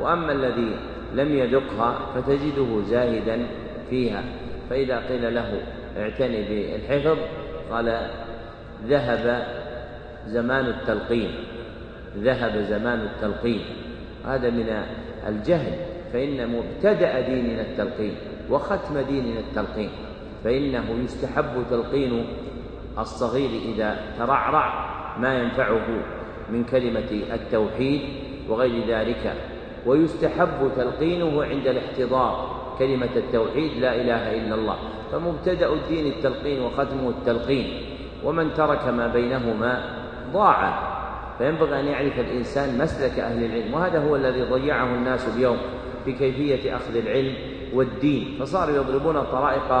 وأما الذي لم يذقها فتجده زاهدا فيها. فإذا قيل له اعتني بالحفظ قال ذهب زمان التلقين ذهب زمان التلقين. هذا من الجهل فإن مبتدأ ديننا التلقين. وختم ديننا التلقين فإنه يستحب تلقين الصغير إذا ترعرع ما ينفعه من كلمة التوحيد وغير ذلك. ويستحب تلقينه عند الاحتضار كلمة التوحيد لا إله إلا الله. فمبتدأ الدين التلقين وختمه التلقين. ومن ترك ما بينهما ضاع. فينبغي أن يعرف الإنسان مسلك أهل العلم وهذا هو الذي ضيعه الناس اليوم في كيفية أخذ العلم والدين فصاروا يضربون طرائق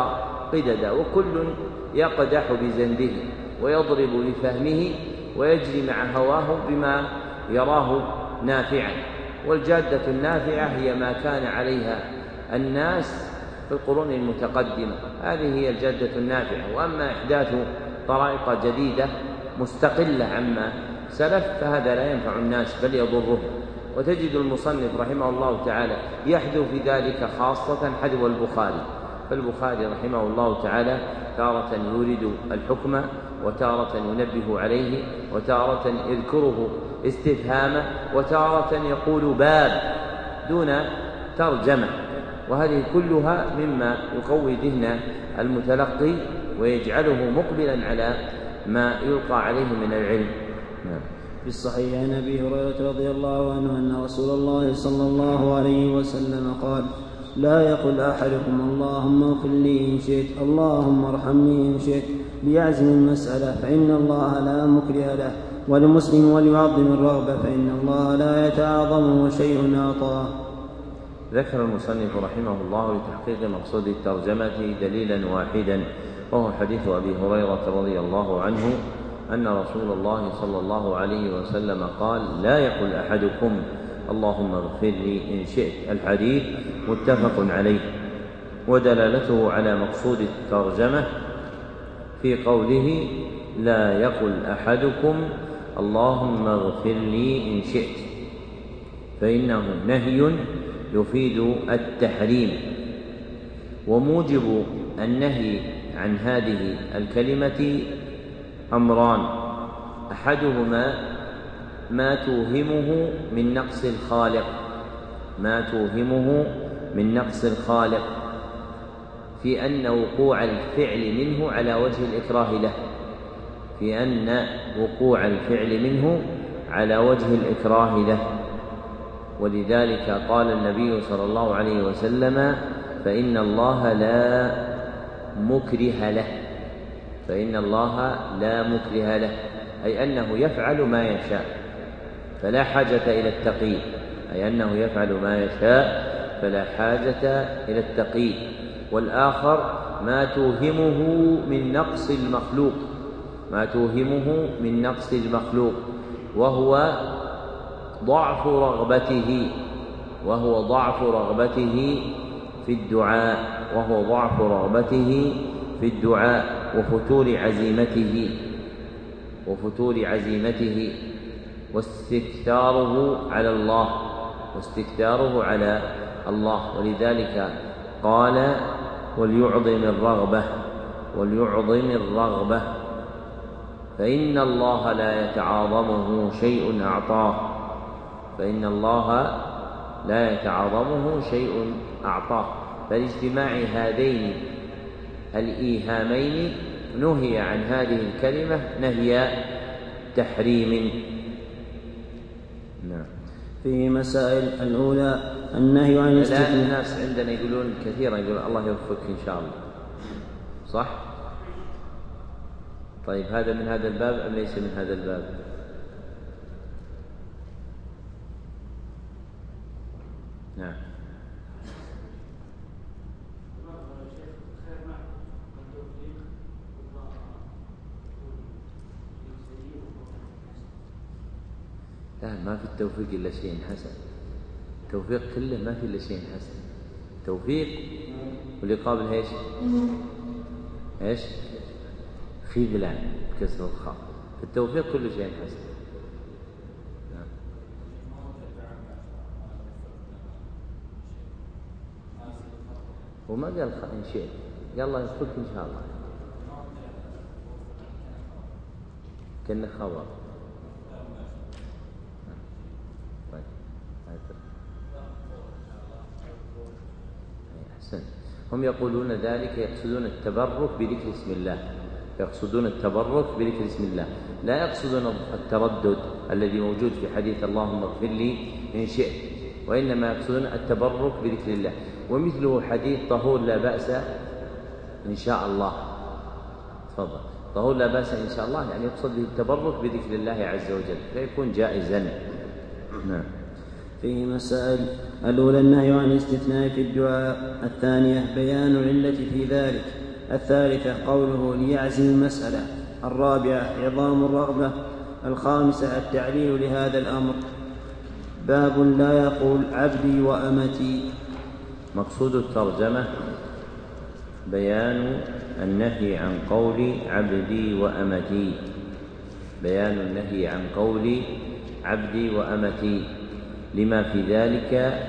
قددا وكل يقدح بزنده ويضرب بفهمه ويجري مع هواه بما يراه نافعا. والجادة النافعة هي ما كان عليها الناس في القرون المتقدمة. هذه هي الجادة النافعة. وأما إحداث طرائق جديدة مستقلة عما سلف فهذا لا ينفع الناس بل يضرهم. وتجد المصنف رحمه الله تعالى يحذو في ذلك خاصة حذو البخاري. فالبخاري رحمه الله تعالى تارة يورد الحكم وتارة ينبه عليه وتارة يذكره استفهاما وتارة يقول باب دون ترجمة. وهذه كلها مما يقوي ذهن المتلقي ويجعله مقبلا على ما يلقى عليه من العلم. نعم. في الصحيح عن أبي هريرة رضي الله عنه أن رسول الله صلى الله عليه وسلم قال لا يقل أحدكم اللهم اغفر لي إن شئت اللهم ارحمني إن شئت ليعزم المسألة فإن الله لا مكره له ولمسلم وليعظم الرغبة فإن الله لا يتعاظمه شيء اعطاه ذكر المصنف رحمه الله لتحقيق مقصود الترجمة دليلا واحدا وهو حديث أبي هريرة رضي الله عنه أن رسول الله صلى الله عليه وسلم قال لا يقل أحدكم اللهم اغفر لي إن شئت. الحديث متفق عليه ودلالته على مقصود الترجمة في قوله لا يقل أحدكم اللهم اغفر لي إن شئت. فإنه نهي يفيد التحريم وموجب النهي عن هذه الكلمة أمران. أحدهما ما توهمه من نقص الخالق. ما توهمه من نقص الخالق. في أن وقوع الفعل منه على وجه الإكراه له. في أن وقوع الفعل منه على وجه الإكراه له. ولذلك قال النبي صلى الله عليه وسلم فإن الله لا مكره له. فإن الله لا مكره له أي أنه يفعل ما يشاء فلا حاجة إلى التقي أي أنه يفعل ما يشاء فلا حاجة إلى التقي. والآخر ما توهمه من نقص المخلوق ما توهمه من نقص المخلوق وهو ضعف رغبته وهو ضعف رغبته في الدعاء وهو ضعف رغبته في الدعاء. وفتور عزيمته وفتور عزيمته واستكثاره على الله واستكثاره على الله. ولذلك قال وليعظم الرغبة وليعظم الرغبة فإن الله لا يتعاظمه شيء أعطاه فإن الله لا يتعاظمه شيء أعطاه. فلاجتماع هذين الإيهامين نهي عن هذه الكلمة نهي تحريم نعم فيه مسائل الأولى النهي عن الاستثناء الناس عندنا يقولون كثيرا يقول الله يوفقك إن شاء الله صح؟ طيب هذا من هذا الباب أم ليس من هذا الباب؟ نعم لا ما في التوفيق إلا شيء حسن التوفيق كله ما في إلا شيء حسن توفيق واليقابل إيش؟ إيش؟ خذلان بكسر الخاء التوفيق كل شيء حسن. وما قال إن شئت قال الله يوفقك إن شاء الله كأنه خبر هم يقولون ذلك يقصدون التبرك بذكر اسم الله. يقصدون التبرك بذكر اسم الله. لا يقصدون التردد الذي موجود في حديث اللهم اغفر لي إن شئت وإنما يقصدون التبرك بذكر الله. ومثله حديث طهور لا بأس إن شاء الله. تفضل. طهور لا بأس إن شاء الله يعني يقصد به التبرك بذكر الله عز وجل فيكون جائزا. نعم. فيه مسائل. الأولى النهي عن الاستثناء في الدعاء. الثانية بيان العلة في ذلك. الثالثة قوله ليعزم المسألة. الرابعة عظام الرغبة. الخامسة التعليل لهذا الأمر. باب لا يقول عبدي وأمتي. مقصود الترجمة بيان النهي عن قول عبدي وأمتي. بيان النهي عن قول عبدي وأمتي. لما في ذلك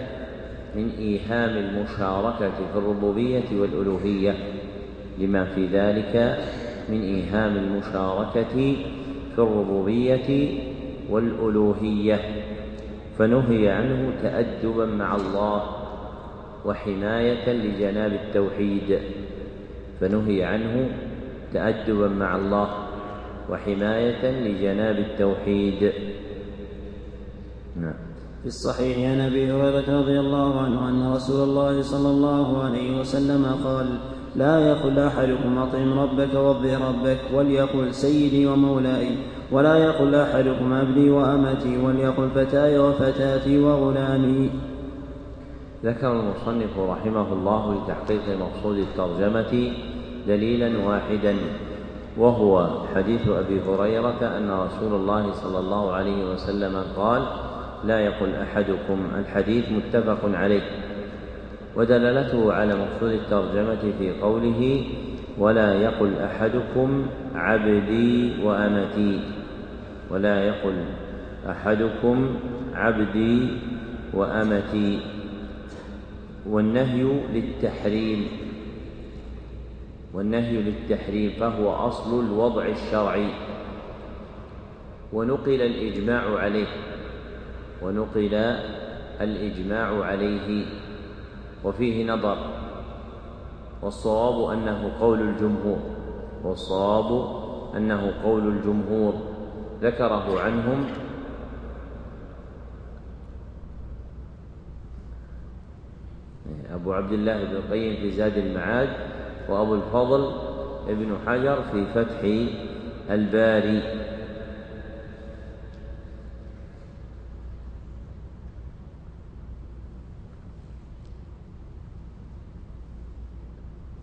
من إيهام المشاركة في الربوبية والألوهية لما في ذلك من إيهام المشاركة في الربوبية والألوهية. فنهي عنه تأدبا مع الله وحماية لجناب التوحيد. فنهي عنه تأدبا مع الله وحماية لجناب التوحيد. نعم. في الصحيح عن أبي هريرة رضي الله عنه أن رسول الله صلى الله عليه وسلم قال لا يقل أحدكم أطعم ربك وارض ربك وليقل سيدي ومولاي ولا يقل أحدكم عبدي وأمتي وليقل فتاي وفتاتي وغلامي. ذكر المصنف رحمه الله لتحقيق مقصود الترجمة دليلا واحدا وهو حديث أبي هريرة أن رسول الله صلى الله عليه وسلم قال لا يقل أحدكم الحديث متفق عليه ودلالته على مقصود الترجمة في قوله ولا يقل أحدكم عبدي وأمتي ولا يقل أحدكم عبدي وأمتي والنهي للتحريم والنهي للتحريم فهو أصل الوضع الشرعي ونقل الإجماع عليه. ونقل الإجماع عليه وفيه نظر والصواب أنه قول الجمهور والصواب أنه قول الجمهور ذكره عنهم. أبو عبد الله بن القيم في زاد المعاد وأبو الفضل ابن حجر في فتح الباري.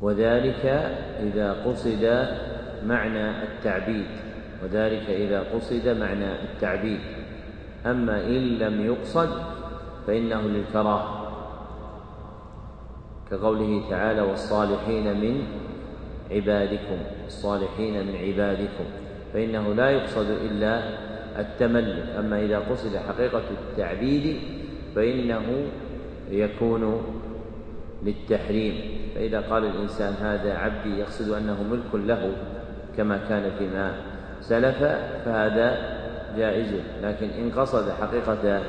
وذلك إذا قصد معنى التعبيد وذلك إذا قصد معنى التعبيد. أما إن لم يقصد فإنه للكراهة كقوله تعالى والصالحين من عبادكم الصالحين من عبادكم. فإنه لا يقصد إلا التملك. أما إذا قصد حقيقة التعبيد فإنه يكون للتحريم. فإذا قال الإنسان هذا عبدي يقصد أنه ملك له كما كان فيما سلف فهذا جائز. لكن إن قصد حقيقة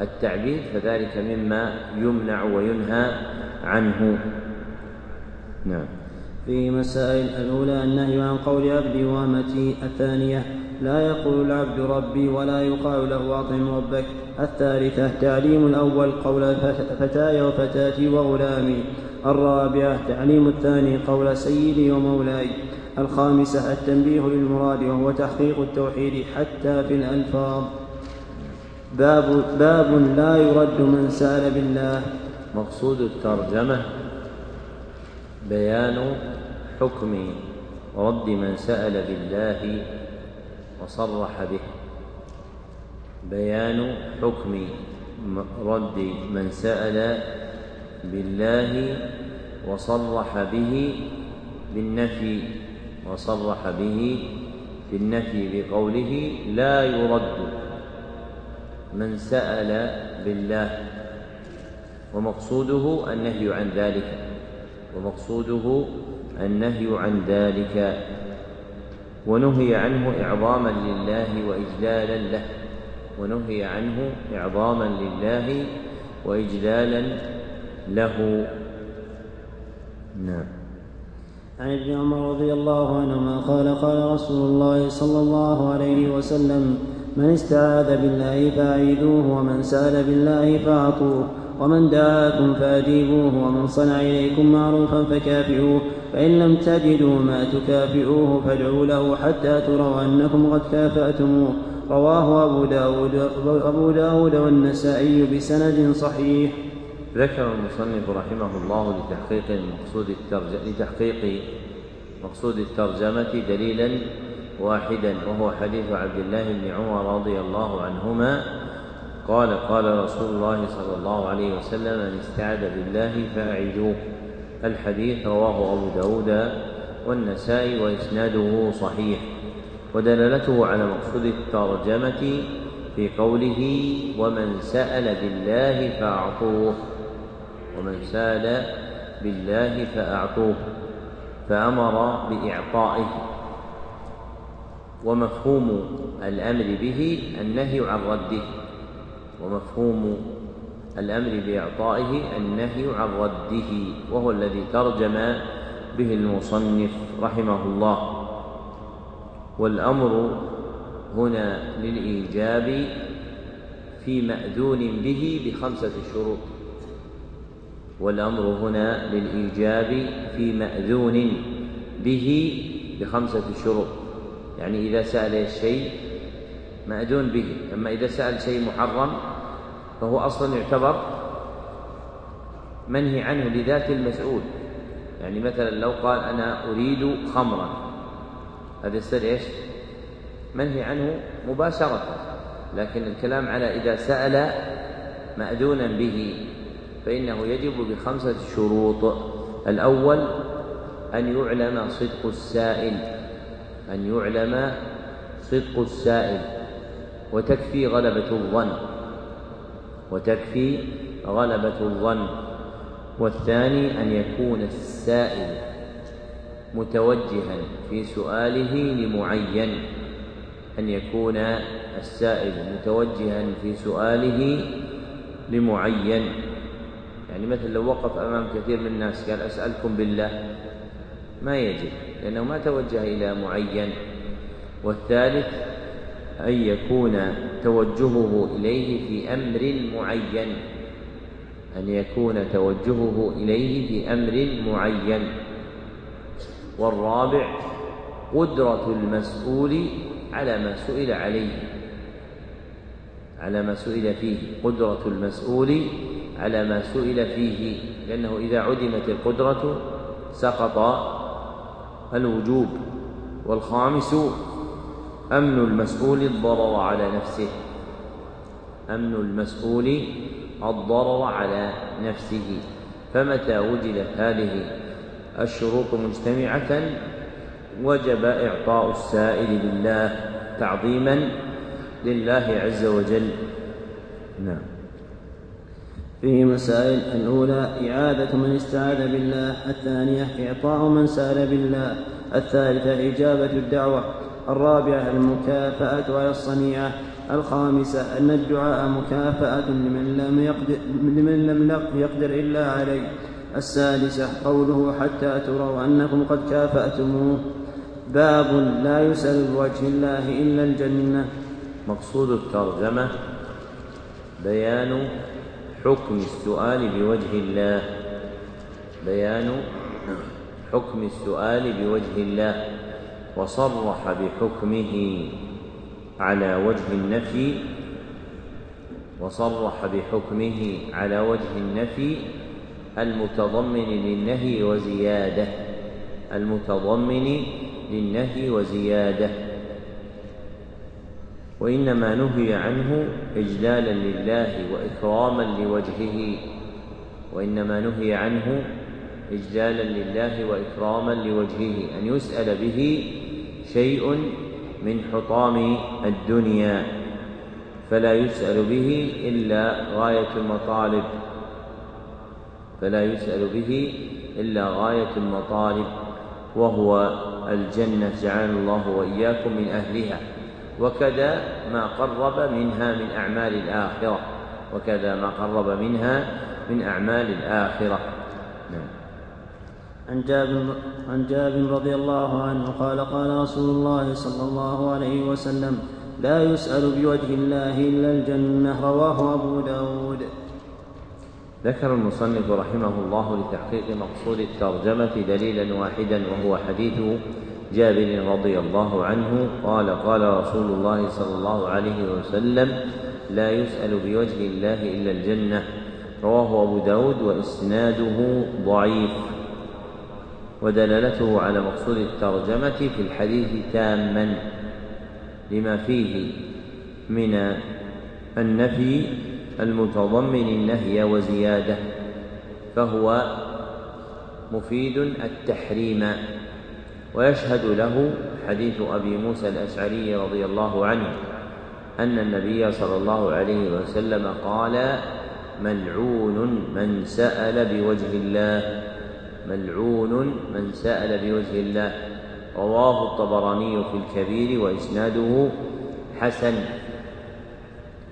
التعبيد فذلك مما يمنع وينهى عنه. نعم. في مسائل الأولى النهي عن قول عبدي وأمتي الثانية لا يقول العبد ربي ولا يقال له أطعم ربك. الثالثة تعليم الأول قول فتاي وفتاتي وغلامي. الرابعة تعليم الثاني قول سيدي ومولاي. الخامسة التنبيه للمراد وهو تحقيق التوحيد حتى في الألفاظ. باب باب لا يرد من سأل بالله. مقصود الترجمة بيان حكم رد من سأل بالله وصرح به. بيان حكم رد من سأل بالله وصرح به بالنفي وصرح به بالنفي بقوله لا يرد من سأل بالله. ومقصوده النهي عن ذلك. ومقصوده النهي عن ذلك. ونهي عنه إعظاما لله وإجلالا له. ونهي عنه إعظاما لله وإجلالا له. نعم. عن ابن عمر رضي الله عنهما قال قال رسول الله صلى الله عليه وسلم من استعاذ بالله فأعيذوه ومن سأل بالله فأعطوه ومن دعاكم فأجيبوه ومن صنع إليكم معروفا فكافئوه فإن لم تجدوا ما تكافئوه فادعوا له حتى تروا أنكم قد كافأتموه. رواه أبو داود, أبو داود والنسائي بسند صحيح. ذكر المصنف رحمه الله لتحقيق المقصود الترجمة لتحقيق مقصود الترجمة دليلا واحدا وهو حديث عبد الله بن عمر رضي الله عنهما. قال قال رسول الله صلى الله عليه وسلم من استعاذ بالله فأعيذوه الحديث رواه أبو داود والنسائي وإسناده صحيح ودلالته على مقصود الترجمة في قوله ومن سأل بالله فأعطوه ومن سأل بالله فأعطوه فأمر بإعطائه ومفهوم الأمر به النهي عن رده ومفهوم الأمر بإعطائه النهي عن رده وهو الذي ترجم به المصنف رحمه الله. والأمر هنا للإيجاب في مأذون به بخمسة شروط. والأمر هنا للإيجاب في مأذون به بخمسة شروط. يعني إذا سأل الشيء مأذون به أما إذا سأل شيء محرم فهو أصلا يعتبر منهي عنه لذات المسؤول. يعني مثلا لو قال أنا أريد خمرا هذا يصير إيش؟ منهي عنه مباشرة. لكن الكلام على إذا سأل مأذونا به فإنه يجب بخمسة شروط. الأول أن يعلم صدق السائل. أن يعلم صدق السائل. وتكفي غلبة الظن. وتكفي غلبة الظن. والثاني أن يكون السائل متوجها في سؤاله لمعين. أن يكون السائل متوجها في سؤاله لمعين. يعني مثل لو وقف أمام كثير من الناس قال أسألكم بالله. ما يجب لأنه ما توجه إلى معين. والثالث أن يكون توجهه إليه في أمر معين. أن يكون توجهه إليه في أمر معين. والرابع قدرة المسؤول على ما سئل عليه. على ما سئل فيه. قدرة المسؤول على ما سئل فيه. لأنه إذا عدمت القدرة سقط الوجوب. والخامس أمن المسؤول الضرر على نفسه. أمن المسؤول الضرر على نفسه. فمتى وجدت هذه؟ الشروط مجتمعة. وجب إعطاء السائل لله تعظيما لله عز وجل. نعم. فيه مسائل. الأولى إعادة من استعاذ بالله. الثانية إعطاء من سأل بالله. الثالثة إجابة الدعوة. الرابعة المكافأة على الصنيعة الخامسة أن الدعاء مكافأة لمن لم يقدر, لمن لم يقدر إلا عليه. السادسة قوله حتى تروا أنكم قد كافأتموه. باب لا يسأل بوجه الله إلا الجنة. مقصود الترجمة بيان حكم السؤال بوجه الله. بيان حكم السؤال بوجه الله. وصرح بحكمه على وجه النفي وصرح بحكمه على وجه النفي المتضمن للنهي وزيادة المتضمن للنهي وزيادة. وإنما نهي عنه إجلالا لله وإكراما لوجهه وإنما نهي عنه إجلالا لله وإكراما لوجهه أن يسأل به شيء من حطام الدنيا فلا يسأل به إلا غاية المطالب. فلا يسأل به إلا غاية المطالب وهو الجنة جعلنا الله وإياكم من أهلها. وكذا ما قرب منها من أعمال الآخرة وكذا ما قرب منها من أعمال الآخرة. نعم عن جابر عن جابر رضي الله عنه قال قال رسول الله صلى الله عليه وسلم لا يسأل بوجه الله إلا الجنة رواه أبو داود. ذكر المصنف رحمه الله لتحقيق مقصود الترجمة دليلا واحدا وهو حديث جابر رضي الله عنه قال قال رسول الله صلى الله عليه وسلم لا يسأل بوجه الله إلا الجنة رواه أبو داود وإسناده ضعيف. ودلالته على مقصود الترجمة في الحديث تاما لما فيه من النفي المتضمن النهي وزيادة فهو مفيد التحريم. ويشهد له حديث أبي موسى الأشعري رضي الله عنه أن النبي صلى الله عليه وسلم قال ملعون من سأل بوجه الله. ملعون من سأل بوجه الله. رواه الطبراني في الكبير وإسناده حسن.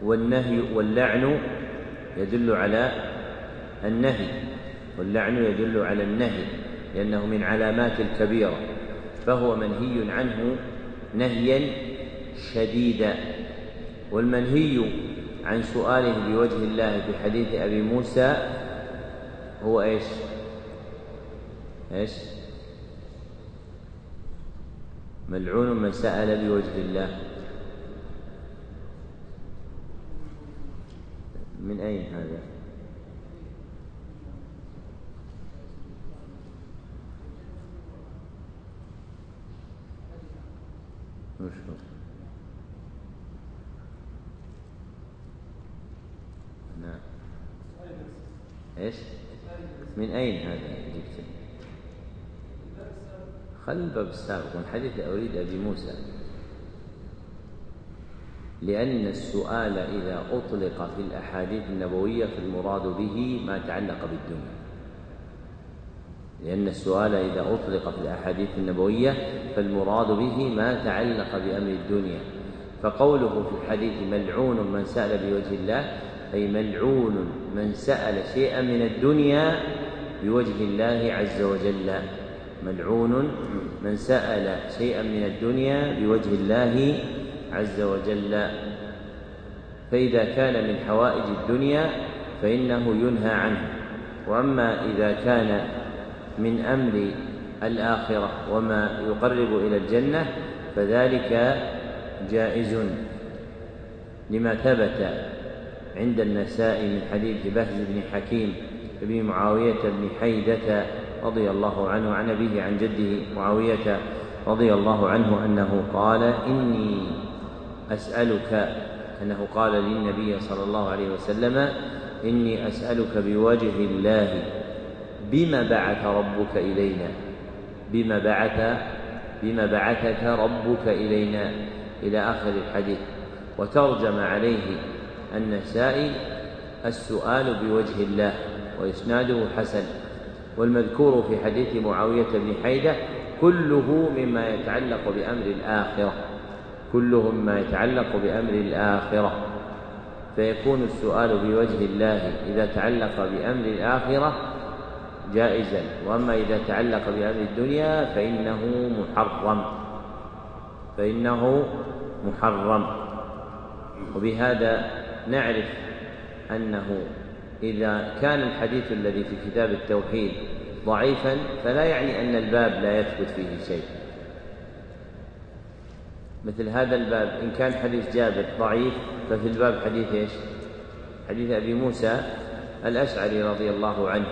والنهي واللعن يدل على النهي. واللعن يدل على النهي لأنه من علامات الكبيرة. فهو منهي عنه نهيا شديدا. والمنهي عن سؤاله بوجه الله في حديث أبي موسى هو إيش؟ إيش؟ ملعون من سأل بوجه الله. من أين هذا؟ نشوف نعم. إيش؟ من أين هذا؟ جبته. خل الباب السابق من حديث أريد أبي موسى. لأن السؤال إذا أطلق في الأحاديث النبوية فالمراد به ما تعلق بالدنيا. لأن السؤال إذا أطلق في الأحاديث النبوية فالمراد به ما تعلق بأمر الدنيا. فقوله في الحديث ملعون من سأل بوجه الله أي ملعون من سأل شيئا من الدنيا بوجه الله عز وجل. ملعون. من سأل شيئا من الدنيا بوجه الله عز وجل. فإذا كان من حوائج الدنيا فإنه ينهى عنه. وأما إذا كان من أمر الآخرة وما يقرب إلى الجنة فذلك جائز لما ثبت عند النساء من حديث بهز بن حكيم بن معاوية بن حيدة رضي الله عنه عن أبيه عن جده معاوية رضي الله عنه أنه قال إني أسألك أنه قال للنبي صلى الله عليه وسلم إني أسألك بوجه الله بما بعث ربك إلينا بما بعث بما بعثك ربك إلينا إلى آخر الحديث وترجم عليه النسائي السؤال بوجه الله وإسناده حسن. والمذكور في حديث معاوية بن حيدة كله مما يتعلق بأمر الآخرة كله مما يتعلق بأمر الآخرة. فيكون السؤال بوجه الله إذا تعلق بأمر الآخرة جائزا وأما إذا تعلق بهذه الدنيا فإنه محرم. فإنه محرم. وبهذا نعرف أنه إذا كان الحديث الذي في كتاب التوحيد ضعيفا فلا يعني أن الباب لا يثبت فيه شيء. مثل هذا الباب إن كان حديث جابر ضعيف ففي الباب حديث إيش؟ حديث أبي موسى الأشعري رضي الله عنه.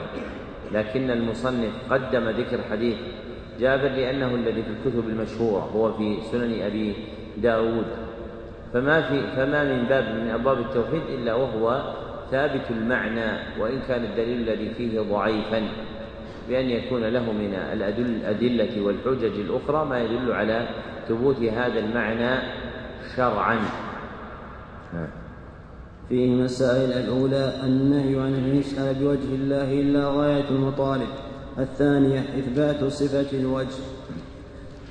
لكن المصنف قدم ذكر حديث جابر لأنه الذي في الكتب المشهورة هو في سنن أبي داود. فما في فما من باب من أبواب التوحيد إلا وهو ثابت المعنى وإن كان الدليل الذي فيه ضعيفا بأن يكون له من الأدلة والحجج الأخرى ما يدل على ثبوت هذا المعنى شرعا. نعم. فيه مسائل الأولى النهي عن أن يسأل بوجه الله إلا غاية المطالب. الثانية إثبات صفة الوجه.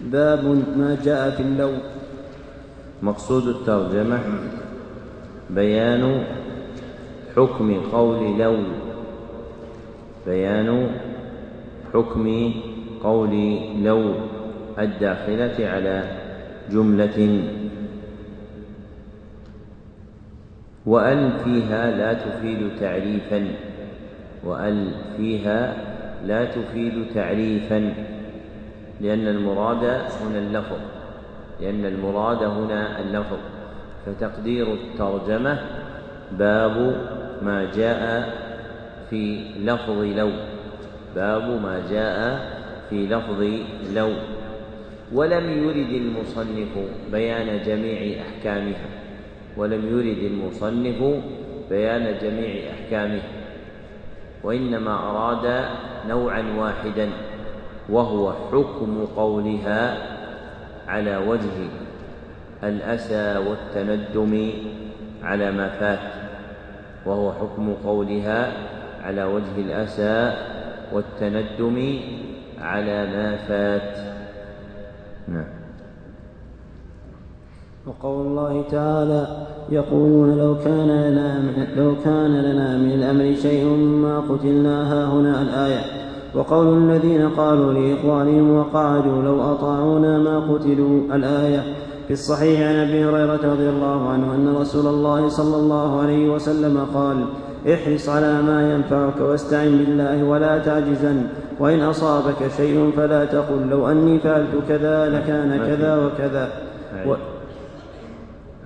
باب ما جاء في اللون مقصود الترجمة بيان حكم قول لو. بيان حكم قول لو. الداخلة على جملة. وأل فيها لا تفيد تعريفا. وأل فيها لا تفيد تعريفا. لأن المراد هنا اللفظ. لأن المراد هنا اللفظ. فتقدير الترجمة باب ما جاء في لفظ لو. باب ما جاء في لفظ لو. ولم يرد المصنف بيان جميع أحكامها. ولم يرد المصنف بيان جميع أحكامها. وإنما أراد نوعا واحدا وهو حكم قولها على وجه الأسى والتندم على ما فات. وهو حكم قولها على وجه الأسى والتندم على ما فات. نعم. وقول الله تعالى يقولون لو كان لنا لو كان لنا من الأمر شيء ما قتلنا ها هنا الآية. وقول الذين قالوا لإخوانهم وقعدوا لو أطاعونا ما قتلوا الآية. في الصحيح عن أبي هريرة رضي الله عنه أن رسول الله صلى الله عليه وسلم قال احرص على ما ينفعك واستعن بالله ولا تعجزن وإن أصابك شيء فلا تقل لو أني فعلت كذا لكان كذا وكذا. و...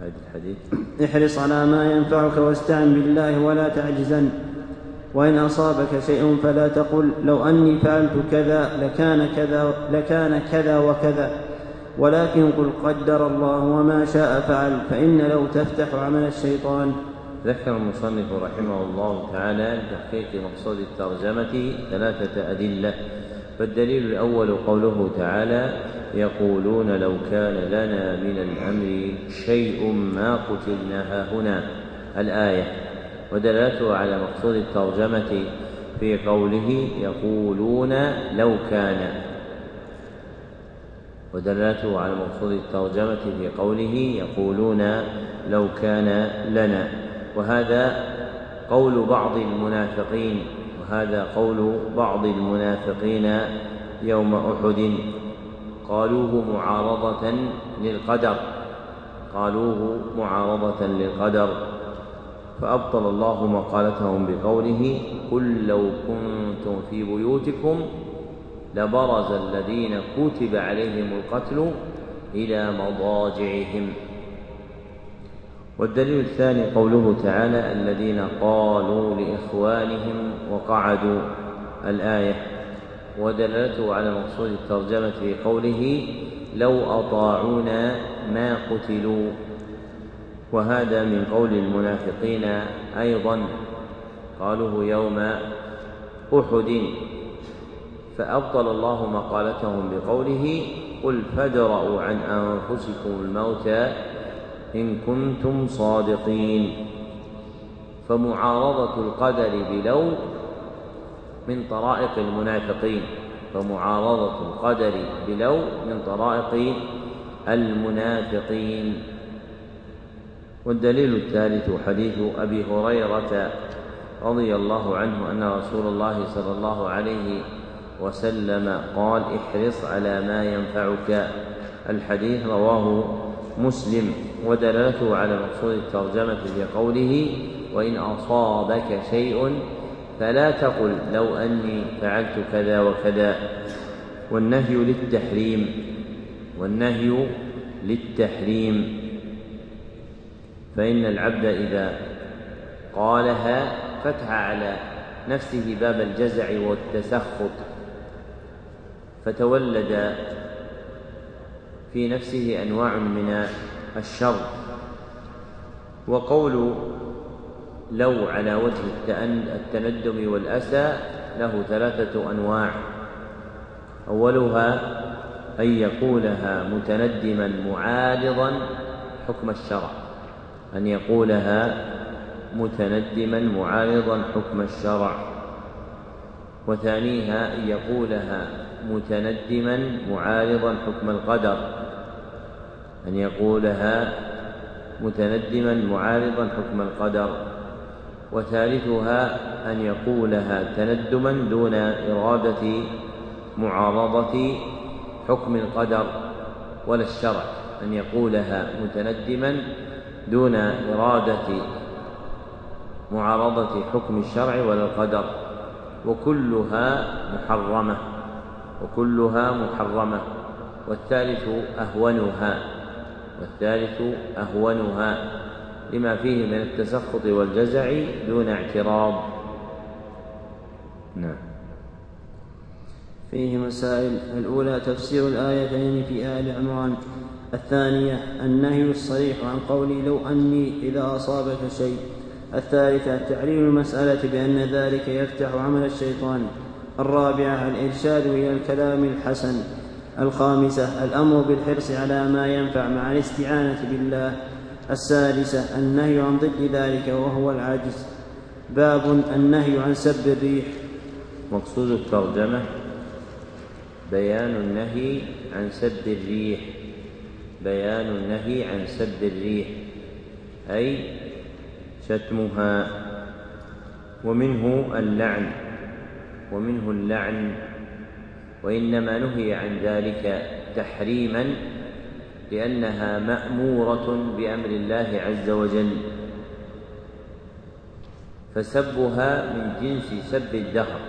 الحديث. احرص على ما ينفعك واستعن بالله ولا تعجزن وإن أصابك شيء فلا تقل لو أني فعلت كذا لكان كذا لكان كذا وكذا. ولكن قل قدر الله وما شاء فعل فإن لو تفتح عمل الشيطان. ذكر المصنف رحمه الله تعالى لتحقيق مقصود الترجمة ثلاثة أدلة. فالدليل الأول قوله تعالى يقولون لو كان لنا من الأمر شيء ما قتلنا هنا الآية. ودلالته على مقصود الترجمة في قوله يقولون لو كان. ودلالته على مقصود الترجمة في قوله يقولون لو كان لنا. وهذا قول بعض المنافقين وهذا قول بعض المنافقين يوم أحد. قالوه معارضة للقدر. قالوه معارضة للقدر. فأبطل الله مقالتهم بقوله قل لو كنتم في بيوتكم لبرز الذين كتب عليهم القتل إلى مضاجعهم. والدليل الثاني قوله تعالى الذين قالوا لإخوانهم وقعدوا. الآية ودلالته على مقصود الترجمة في قوله لو أطاعونا ما قتلوا. وهذا من قول المنافقين أيضا. قالوه يوم أحد. فأبطل الله مقالتهم بقوله قل فادرءوا عن أنفسكم الموت إن كنتم صادقين. فمعارضة القدر بلو من طرائق المنافقين. فمعارضة القدر بلو من طرائق المنافقين. والدليل الثالث حديث أبي هريرة رضي الله عنه أن رسول الله صلى الله عليه وسلم قال احرص على ما ينفعك. الحديث رواه مسلم ودلالته على مقصود الترجمة في قوله وإن أصابك شيء فلا تقل لو أني فعلت كذا وكذا. والنهي للتحريم والنهي للتحريم. فإن العبد إذا قالها فتح على نفسه باب الجزع والتسخط. فتولد في نفسه أنواع من الشر وقول لو على وجه التندم والأسى له ثلاثة أنواع. أولها أن يقولها متندما معارضا حكم الشرع. أن يقولها متندما معارضا حكم الشرع. وثانيها أن يقولها متندما معارضا حكم القدر أن يقولها متندما معارضا حكم القدر وثالثها أن يقولها تندما دون إرادة معارضة حكم القدر ولا الشرع أن يقولها متندما دون إرادة معارضة حكم الشرع ولا القدر وكلها محرمة. وكلها محرمة والثالث أهونها والثالث أهونها لما فيه من التسخط والجزع دون اعتراض. نعم. فيه مسائل الأولى تفسير الآيتين في آل عمران الثانية النهي الصريح عن قولي لو أني إذا أصابك شيء الثالثة تعليل المسألة بأن ذلك يفتح عمل الشيطان. الرابعة الإرشاد إلى الكلام الحسن الخامسة الأمر بالحرص على ما ينفع مع الاستعانة بالله السادسة النهي عن ضد ذلك وهو العجز باب النهي عن سب الريح. مقصود الترجمة بيان النهي عن سب الريح بيان النهي عن سب الريح أي شتمها ومنه اللعن. ومنه اللعن وإنما نهي عن ذلك تحريما لأنها مأمورة بأمر الله عز وجل. فسبها من جنس سب الدهر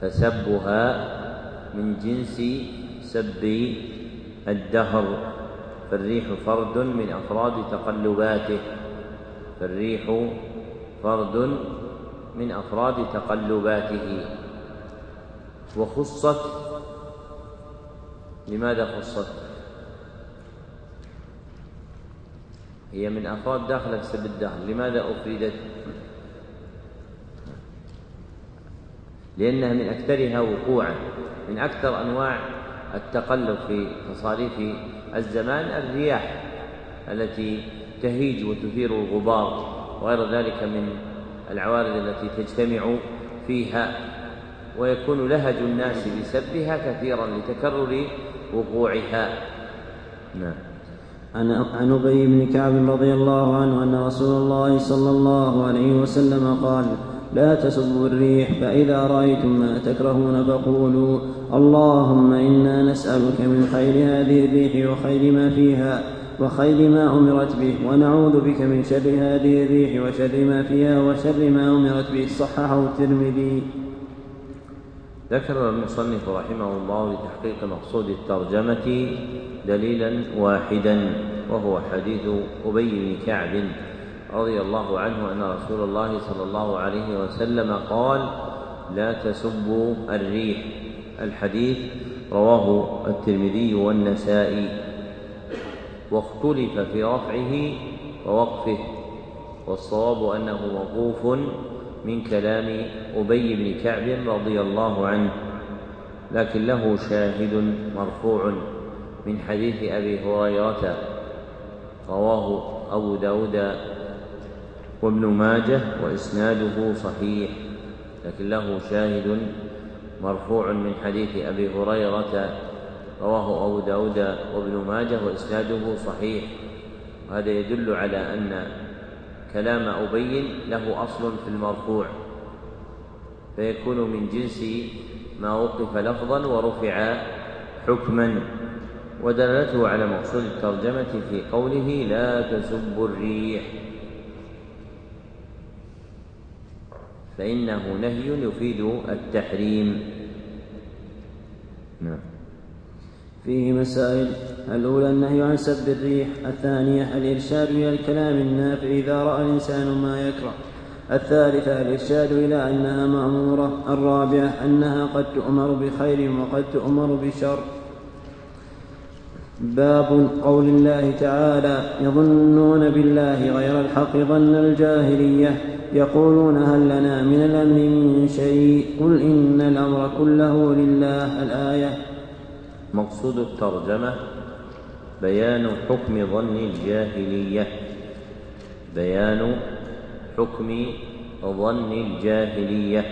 فسبها من جنس سب الدهر. فالريح فرد من أفراد تقلباته فالريح فرد من أفراد تقلباته. وخصت لماذا خصت؟ هي من أفراد داخل سب الدهر لماذا أفردت؟ لأنها من أكثرها وقوعا من أكثر أنواع التقلب في تصاريف الزمان الرياح التي تهيج وتثير الغبار وغير ذلك من العوارض التي تجتمع فيها ويكون لهج الناس بسبها كثيرا لتكرر وقوعها. نعم. عن أبي بن كعب رضي الله عنه أن رسول الله صلى الله عليه وسلم قال لا تسبوا الريح فإذا رأيتم ما تكرهون فقولوا اللهم إنا نسألك من خير هذه الريح وخير ما فيها. وخير ما أمرت به ونعوذ بك من شر هذه الريح وشر ما فيها وشر ما أمرت به. صححه الترمذي. ذكر المصنف رحمه الله لتحقيق مقصود الترجمة دليلا واحدا وهو حديث أبي بن كعب رضي الله عنه أن رسول الله صلى الله عليه وسلم قال لا تسبوا الريح. الحديث رواه الترمذي والنسائي. واختلف في رفعه ووقفه والصواب أنه موقوف من كلام أبي بن كعب رضي الله عنه لكن له شاهد مرفوع من حديث أبي هريرة رواه أبو داود وابن ماجه وإسناده صحيح لكن له شاهد مرفوع من حديث أبي هريرة رواه أبو داود وابن ماجه وإسناده صحيح. وهذا يدل على أن كلام أبين له أصل في المرفوع فيكون من جنس ما وقف لفظا ورفع حكما. ودلالته على مقصود الترجمة في قوله لا تسبوا الريح. فإنه نهي يفيد التحريم. نعم. فيه مسائل. الأولى النهي عن سب الريح. الثانية الإرشاد إلى الكلام النافع إذا رأى الإنسان ما يكره. الثالثة الإرشاد إلى أنها مأمورة. الرابعة أنها قد تؤمر بخير وقد تؤمر بشر. باب قول الله تعالى يظنون بالله غير الحق ظن الجاهلية. يقولون هل لنا من الأمر من شيء؟ قل إن الأمر كله لله. الآية مقصود الترجمة بيان حكم ظن الجاهلية. بيان حكم ظن الجاهلية.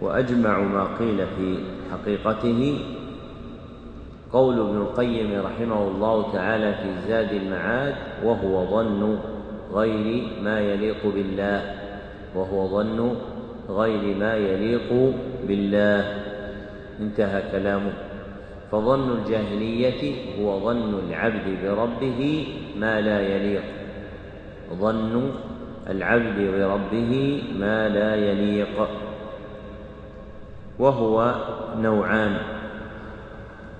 وأجمع ما قيل في حقيقته. قول ابن القيم رحمه الله تعالى في زاد المعاد وهو ظن غير ما يليق بالله. وهو ظن غير ما يليق بالله. انتهى كلامه. فظن الجاهلية هو ظن العبد بربه ما لا يليق. ظن العبد بربه ما لا يليق. وهو نوعان.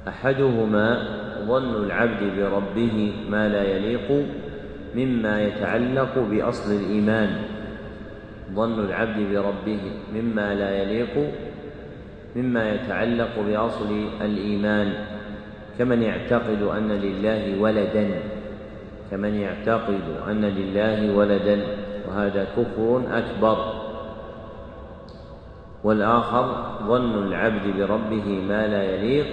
أحدهما ظن العبد بربه ما لا يليق مما يتعلق بأصل الإيمان. ظن العبد بربه مما لا يليق مما يتعلق بأصل الإيمان كمن يعتقد أن لله ولدا كمن يعتقد أن لله ولدا وهذا كفر أكبر. والآخر ظن العبد بربه ما لا يليق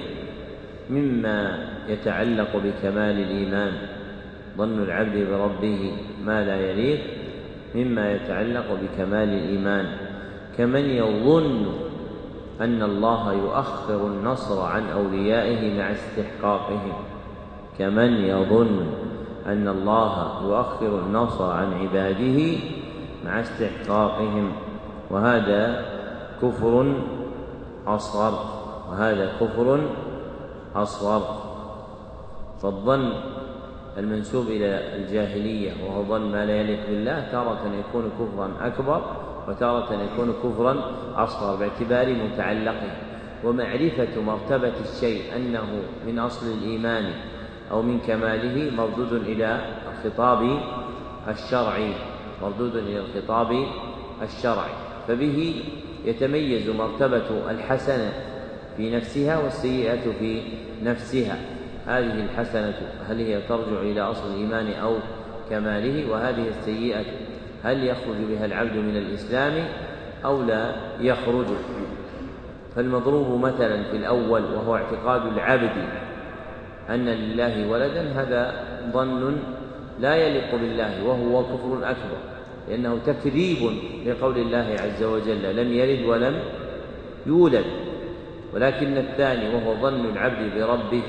مما يتعلق بكمال الإيمان. ظن العبد بربه ما لا يليق مما يتعلق بكمال الإيمان. كمن يظن أن الله يؤخر النصر عن أوليائه مع استحقاقهم. كمن يظن أن الله يؤخر النصر عن عباده مع استحقاقهم. وهذا كفر أصغر. وهذا كفر أصغر. فالظن المنسوب إلى الجاهلية وهو ظن ما لا يليق بالله تارة يكون كفرا أكبر. وتارة يكون كفرا أصغر باعتبار متعلقه. ومعرفة مرتبة الشيء أنه من أصل الإيمان أو من كماله مردود إلى الخطاب الشرعي. مردود إلى الخطاب الشرعي. فبه يتميز مرتبة الحسنة في نفسها والسيئة في نفسها. هذه الحسنة هل هي ترجع إلى أصل الإيمان أو كماله؟ وهذه السيئة هل يخرج بها العبد من الإسلام أو لا يخرج؟ فالمضروب مثلا في الأول وهو اعتقاد العبد أن لله ولدا هذا ظن لا يليق بالله وهو كفر أكبر لأنه تكذيب لقول الله عز وجل لم يلد ولم يولد ولكن الثاني وهو ظن العبد بربه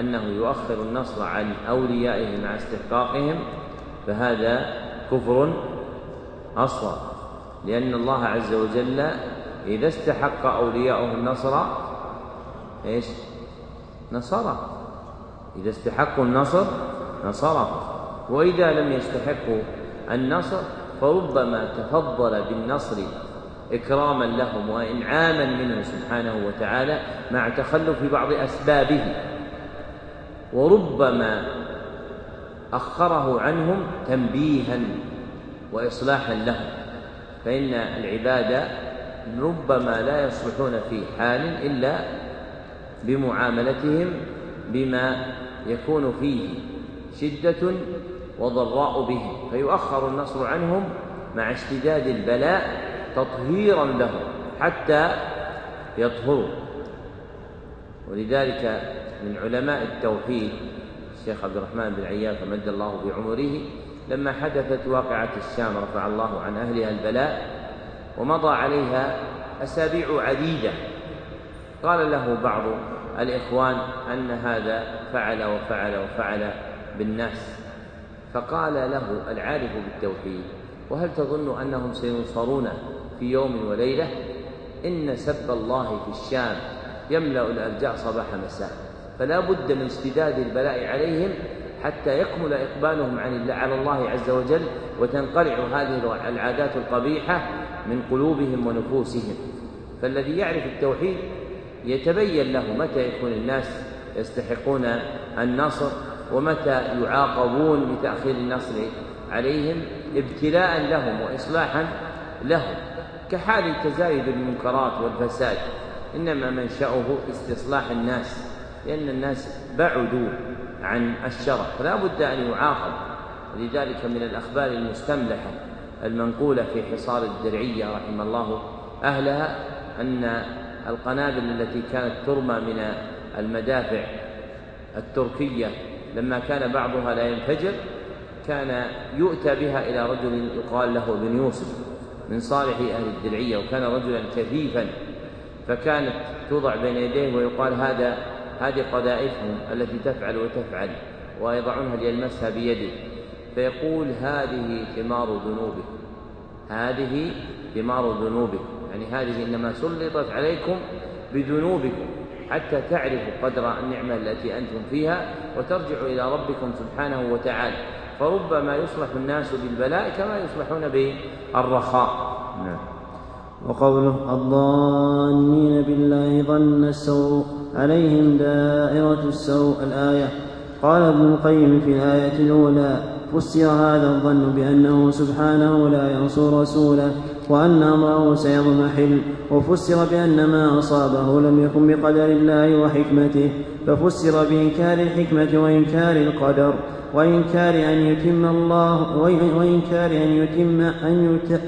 أنه يؤخر النصر عن أوليائه مع استحقاقهم فهذا كفر أصغر لأن الله عز وجل إذا استحق أولياؤه النصر إيش؟ نصره. إذا استحقوا النصر نصره. وإذا لم يستحقوا النصر فربما تفضل بالنصر إكراما لهم وإنعاما منه سبحانه وتعالى مع تخلف بعض أسبابه. وربما أخره عنهم تنبيها وإصلاحا لهم فإن العباد ربما لا يصلحون في حال إلا بمعاملتهم بما يكون فيه شدة وضراء بهم فيؤخر النصر عنهم مع اشتداد البلاء تطهيرا لهم حتى يطهروا. ولذلك من علماء التوحيد الشيخ عبد الرحمن بن عياف مد الله بعمره لما حدثت واقعة الشام رفع الله عن أهلها البلاء ومضى عليها أسابيع عديدة. قال له بعض الإخوان أن هذا فعل وفعل وفعل بالناس. فقال له العارف بالتوحيد وهل تظن أنهم سينصرون في يوم وليلة؟ إن سب الله في الشام يملأ الأرجاء صباح مساء فلا بد من اشتداد البلاء عليهم حتى يكمل إقبالهم عن الله على الله عز وجل وتنقلع هذه العادات القبيحة من قلوبهم ونفوسهم. فالذي يعرف التوحيد يتبين له متى يكون الناس يستحقون النصر ومتى يعاقبون بتأخير النصر عليهم ابتلاء لهم وإصلاحا لهم. كحال تزايد المنكرات والفساد إنما منشأه استصلاح الناس لأن الناس بعدوا عن الشرع فلا بد أن يعاقب. لذلك من الأخبار المستملحة المنقولة في حصار الدرعية رحم الله أهلها أن القنابل التي كانت ترمى من المدافع التركية لما كان بعضها لا ينفجر كان يؤتى بها إلى رجل يقال له بن يوسف من صالح أهل الدرعية وكان رجلا كثيفا فكانت توضع بين يديه ويقال هذا هذه قذائفهم التي تفعل وتفعل ويضعونها ليلمسها بيده فيقول هذه ثمار ذنوبه هذه ثمار ذنوبه يعني هذه إنما سلطت عليكم بذنوبكم حتى تعرفوا قدر النعمة التي أنتم فيها وترجعوا إلى ربكم سبحانه وتعالى. فربما يصلح الناس بالبلاء كما يصلحون بالرخاء. نعم. وقوله الظانين بالله ظن السوء عليهم دائرة السوء الآية. قال ابن القيم في الآية الأولى فسر هذا الظن بأنه سبحانه لا ينصر رسوله وأن أمره سيضمحل. وفسر بأن ما أصابه لم يكن بقدر الله وحكمته. ففسر بإنكار الحكمة وإنكار القدر. وإنكار أن يتم الله وإنكار أن يتم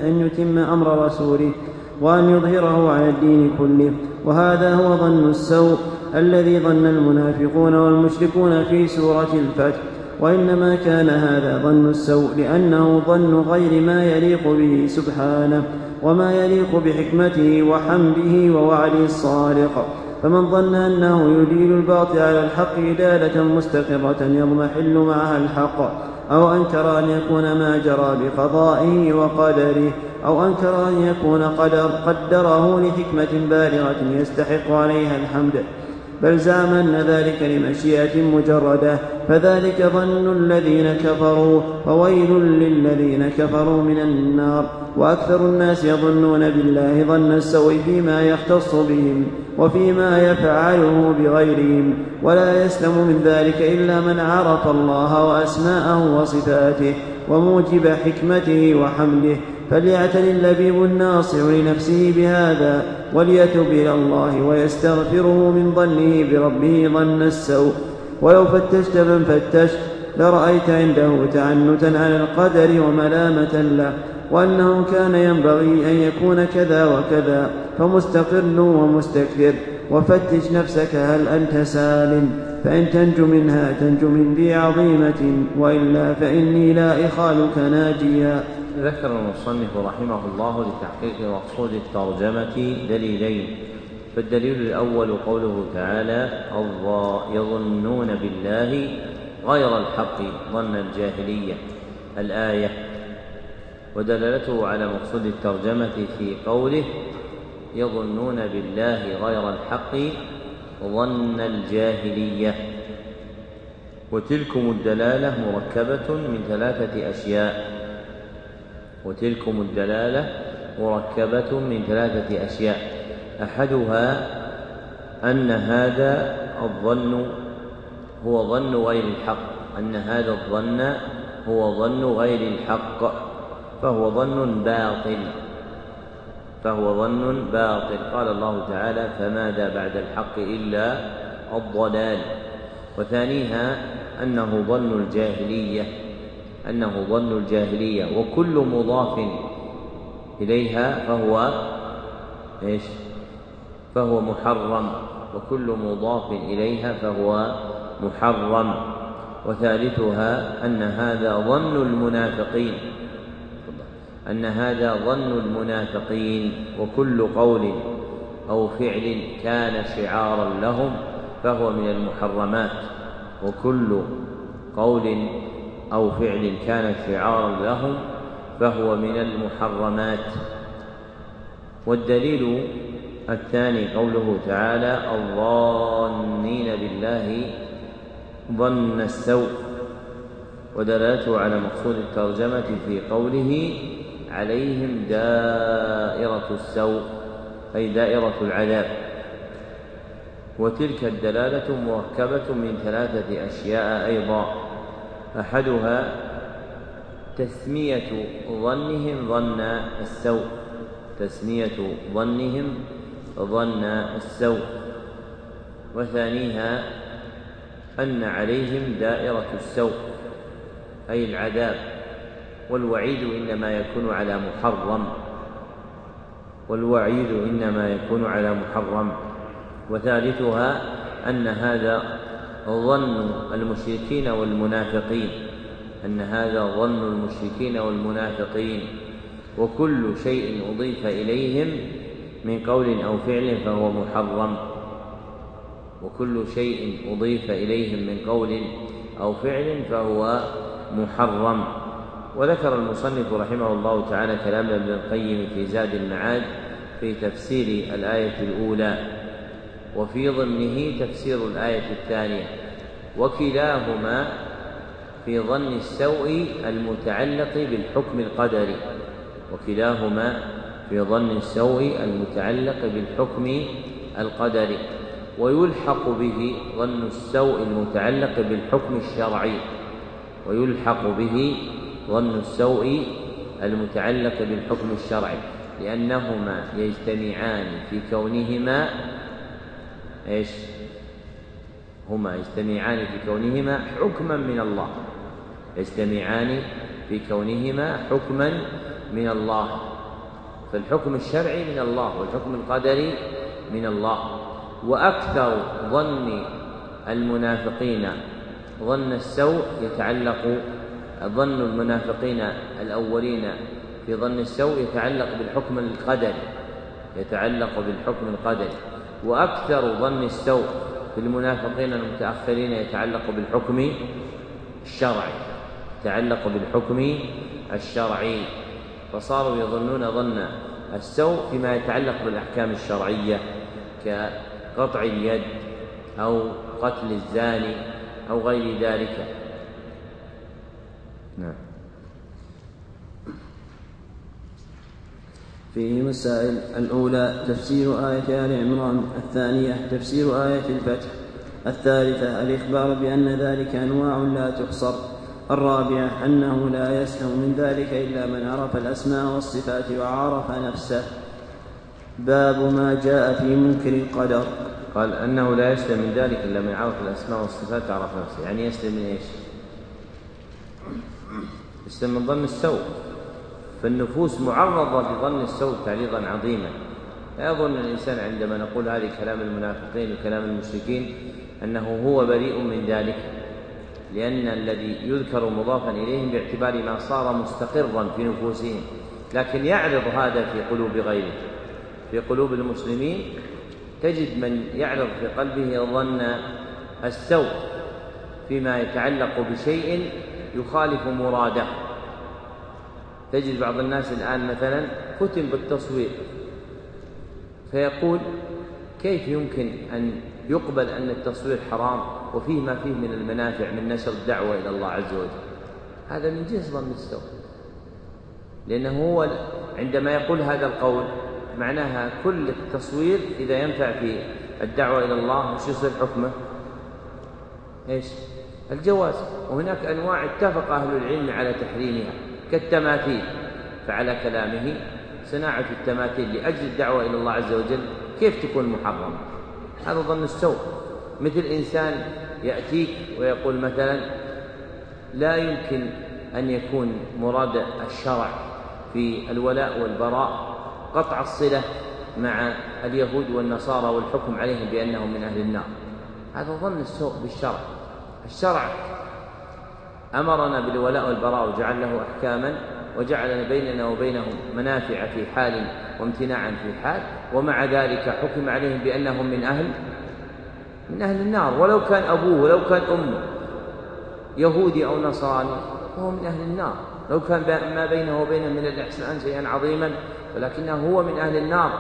أن يتم أمر رسوله. وأن يظهره على الدين كله. وهذا هو ظن السوء الذي ظن المنافقون والمشركون في سورة الفتح. وإنما كان هذا ظن السوء لأنه ظن غير ما يليق به سبحانه وما يليق بحكمته وحمده ووعده الصادق. فمن ظن أنه يديل الباطل على الحق إدالة مستقرة يضمحل معها الحق. أو أنكر أن يكون ما جرى بقضائه وقدره أو أنكر أن يكون قدر قدره لحكمة بالغة يستحق عليها الحمد. بل زعم أن ذلك لمشيئة مجردة فذلك ظن الذين كفروا وويل للذين كفروا من النار. وأكثر الناس يظنون بالله ظن السوء فيما يختص بهم. وفيما يفعله بغيرهم ولا يسلم من ذلك إلا من عرف الله وأسماءه وصفاته وموجب حكمته وحمده. فليعتني اللبيب الناصع لنفسه بهذا وليتب إلى الله ويستغفره من ظنه بربه ظن السوء. ولو فتشت من فتشت لرأيت عنده تعنتا على القدر وملامة له. وأنه كان ينبغي أن يكون كذا وكذا فمستقر ومستكبر وفتش نفسك هل أنت سال فإن تنج منها تنج من ذي عظيمة وإلا فإني لا إخالك ناجيا. ذكر المصنف رحمه الله لتحقيق مقصود الترجمة دليلين. فالدليل الأول قوله تعالى يظنون بالله غير الحق ظن الجاهلية الآية ودلالته على مقصود الترجمة في قوله يظنون بالله غير الحق ظن الجاهلية. وتلكم الدلالة مركبة من ثلاثة أشياء. وتلكم الدلالة مركبة من ثلاثة أشياء. أحدها أن هذا الظن هو ظن غير الحق. أن هذا الظن هو ظن غير الحق. فهو ظن باطل. فهو ظن باطل. قال الله تعالى فماذا بعد الحق إلا الضلال. وثانيها أنه ظن الجاهلية. أنه ظن الجاهلية. وكل مضاف إليها فهو إيش؟ فهو محرم. وكل مضاف إليها فهو محرم. وثالثها أن هذا ظن المنافقين. أن هذا ظن المنافقين وكل قول أو فعل كان شعارا لهم فهو من المحرمات وكل قول أو فعل كان شعارا لهم فهو من المحرمات. والدليل الثاني قوله تعالى الظانين بالله ظن السوء. ودلالته على مقصود الترجمة في قوله عليهم دائرة السوء أي دائرة العذاب. وتلك الدلالة مركبة من ثلاثة أشياء أيضا. أحدها تسمية ظنهم ظن السوء. تسمية ظنهم ظن السوء. وثانيها أن عليهم دائرة السوء أي العذاب. والوعيد إنما يكون على محرم. والوعيد إنما يكون على محرم. وثالثها أن هذا ظن المشركين والمنافقين. أن هذا ظن المشركين والمنافقين. وكل شيء أضيف إليهم من قول أو فعل فهو محرم. وكل شيء أضيف إليهم من قول أو فعل فهو محرم. وذكر المصنف رحمه الله تعالى كلام ابن القيم في زاد المعاد في تفسير الآية الأولى وفي ضمنه تفسير الآية الثانية وكلاهما في ظن السوء المتعلق بالحكم القدري وكلاهما في ظن السوء المتعلق بالحكم القدري ويلحق به ظن السوء المتعلق بالحكم الشرعي ويلحق به ظن السوء المتعلق بالحكم الشرعي لأنهما يجتمعان في كونهما إيش؟ هما يجتمعان في كونهما حكما من الله. يجتمعان في كونهما حكما من الله. فالحكم الشرعي من الله والحكم القدري من الله. وأكثر ظن المنافقين ظن السوء يتعلق ظن المنافقين الأولين في ظن السوء يتعلق بالحكم القدري يتعلق بالحكم القدري. وأكثر ظن السوء في المنافقين المتأخرين يتعلق بالحكم الشرعي يتعلق بالحكم الشرعي. فصاروا يظنون ظن السوء فيما يتعلق بالأحكام الشرعية كقطع اليد أو قتل الزاني أو غير ذلك. نعم. فيه مسائل الأولى تفسير آية آل عمران. الثانية تفسير آية الفتح. الثالثة الإخبار بأن ذلك أنواع لا تحصر. الرابعة أنه لا يسلم من ذلك إلا من عرف الأسماء والصفات وعرف نفسه. باب ما جاء في منكر القدر. قال أنه لا يسلم من ذلك إلا من عرف الأسماء والصفات وعرف نفسه. يعني يسلم من إيش؟ يسلم من ظن السوء. فالنفوس معرضة لظن السوء تعريضا عظيما. لا يظن الإنسان عندما نقول هذه كلام المنافقين وكلام المشركين أنه هو بريء من ذلك. لأن الذي يذكر مضافا إليهم باعتبار ما صار مستقرا في نفوسهم. لكن يعرض هذا في قلوب غيره. في قلوب المسلمين تجد من يعرض في قلبه ظن السوء فيما يتعلق بشيء يخالف مراده تجد بعض الناس الآن مثلا فتن بالتصوير فيقول كيف يمكن أن يقبل أن التصوير حرام وفيه ما فيه من المنافع من نشر الدعوة إلى الله عز وجل هذا من جنس ظن السوء لأنه هو عندما يقول هذا القول معناها كل التصوير إذا ينفع في الدعوة إلى الله وش يصير حكمه؟ إيش؟ الجواز وهناك أنواع اتفق أهل العلم على تحريمها كالتماثيل فعلى كلامه صناعة التماثيل لأجل الدعوة إلى الله عز وجل كيف تكون محرمة؟ هذا ظن السوء. مثل إنسان يأتيك ويقول مثلا لا يمكن أن يكون مراد الشرع في الولاء والبراء قطع الصلة مع اليهود والنصارى والحكم عليهم بأنهم من أهل النار. هذا ظن السوء بالشرع. الشرع. أمرنا بالولاء والبراء وجعل له أحكاما وجعل بيننا وبينهم منافع في حال وامتناعا في حال ومع ذلك حكم عليهم بأنهم من أهل من أهل النار. ولو كان أبوه ولو كان أمه يهودي أو نصراني فهو من أهل النار. لو كان ما بينه وبين من الإحسان شيئا عظيما ولكنه هو من أهل النار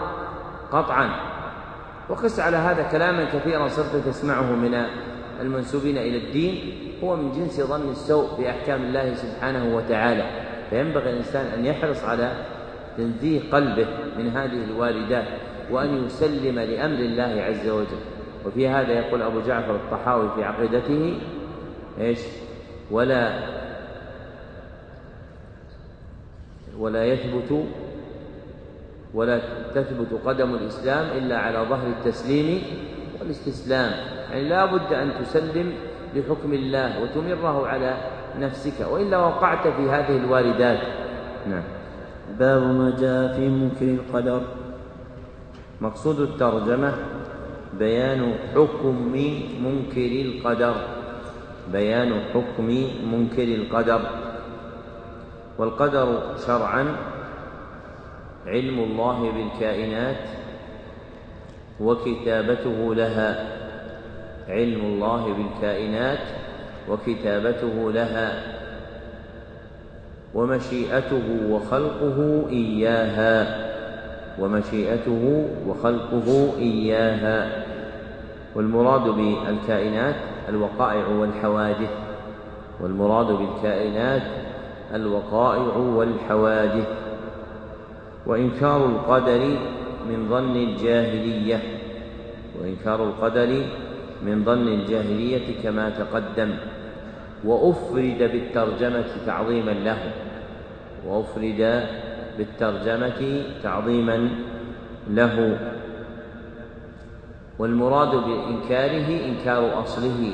قطعا. وقس على هذا كلاما كثيرا صرت تسمعه من المنسوبين إلى الدين هو من جنس ظن السوء بأحكام الله سبحانه وتعالى. فينبغي الإنسان أن يحرص على تنزيه قلبه من هذه الواردات وأن يسلم لأمر الله عز وجل. وفي هذا يقول أبو جعفر الطحاوي في عقيدته إيش؟ ولا ولا يثبت ولا تثبت قدم الإسلام إلا على ظهر التسليم والاستسلام. يعني لا بد أن تسلم لحكم الله وتمره على نفسك وإلا وقعت في هذه الواردات. نعم. باب ما جاء في منكر القدر. مقصود الترجمة بيان حكم منكر القدر. بيان حكم منكر القدر. والقدر شرعا علم الله بالكائنات وكتابته لها. علم الله بالكائنات وكتابته لها ومشيئته وخلقه إياها ومشيئته وخلقه إياها والمراد بالكائنات الوقائع والحوادث والمراد بالكائنات الوقائع والحوادث وإنكار القدر من ظن الجاهلية وإنكار القدر من ظن الجاهلية كما تقدم وأفرد بالترجمة تعظيما له وأفرد بالترجمة تعظيما له. والمراد بإنكاره إنكار أصله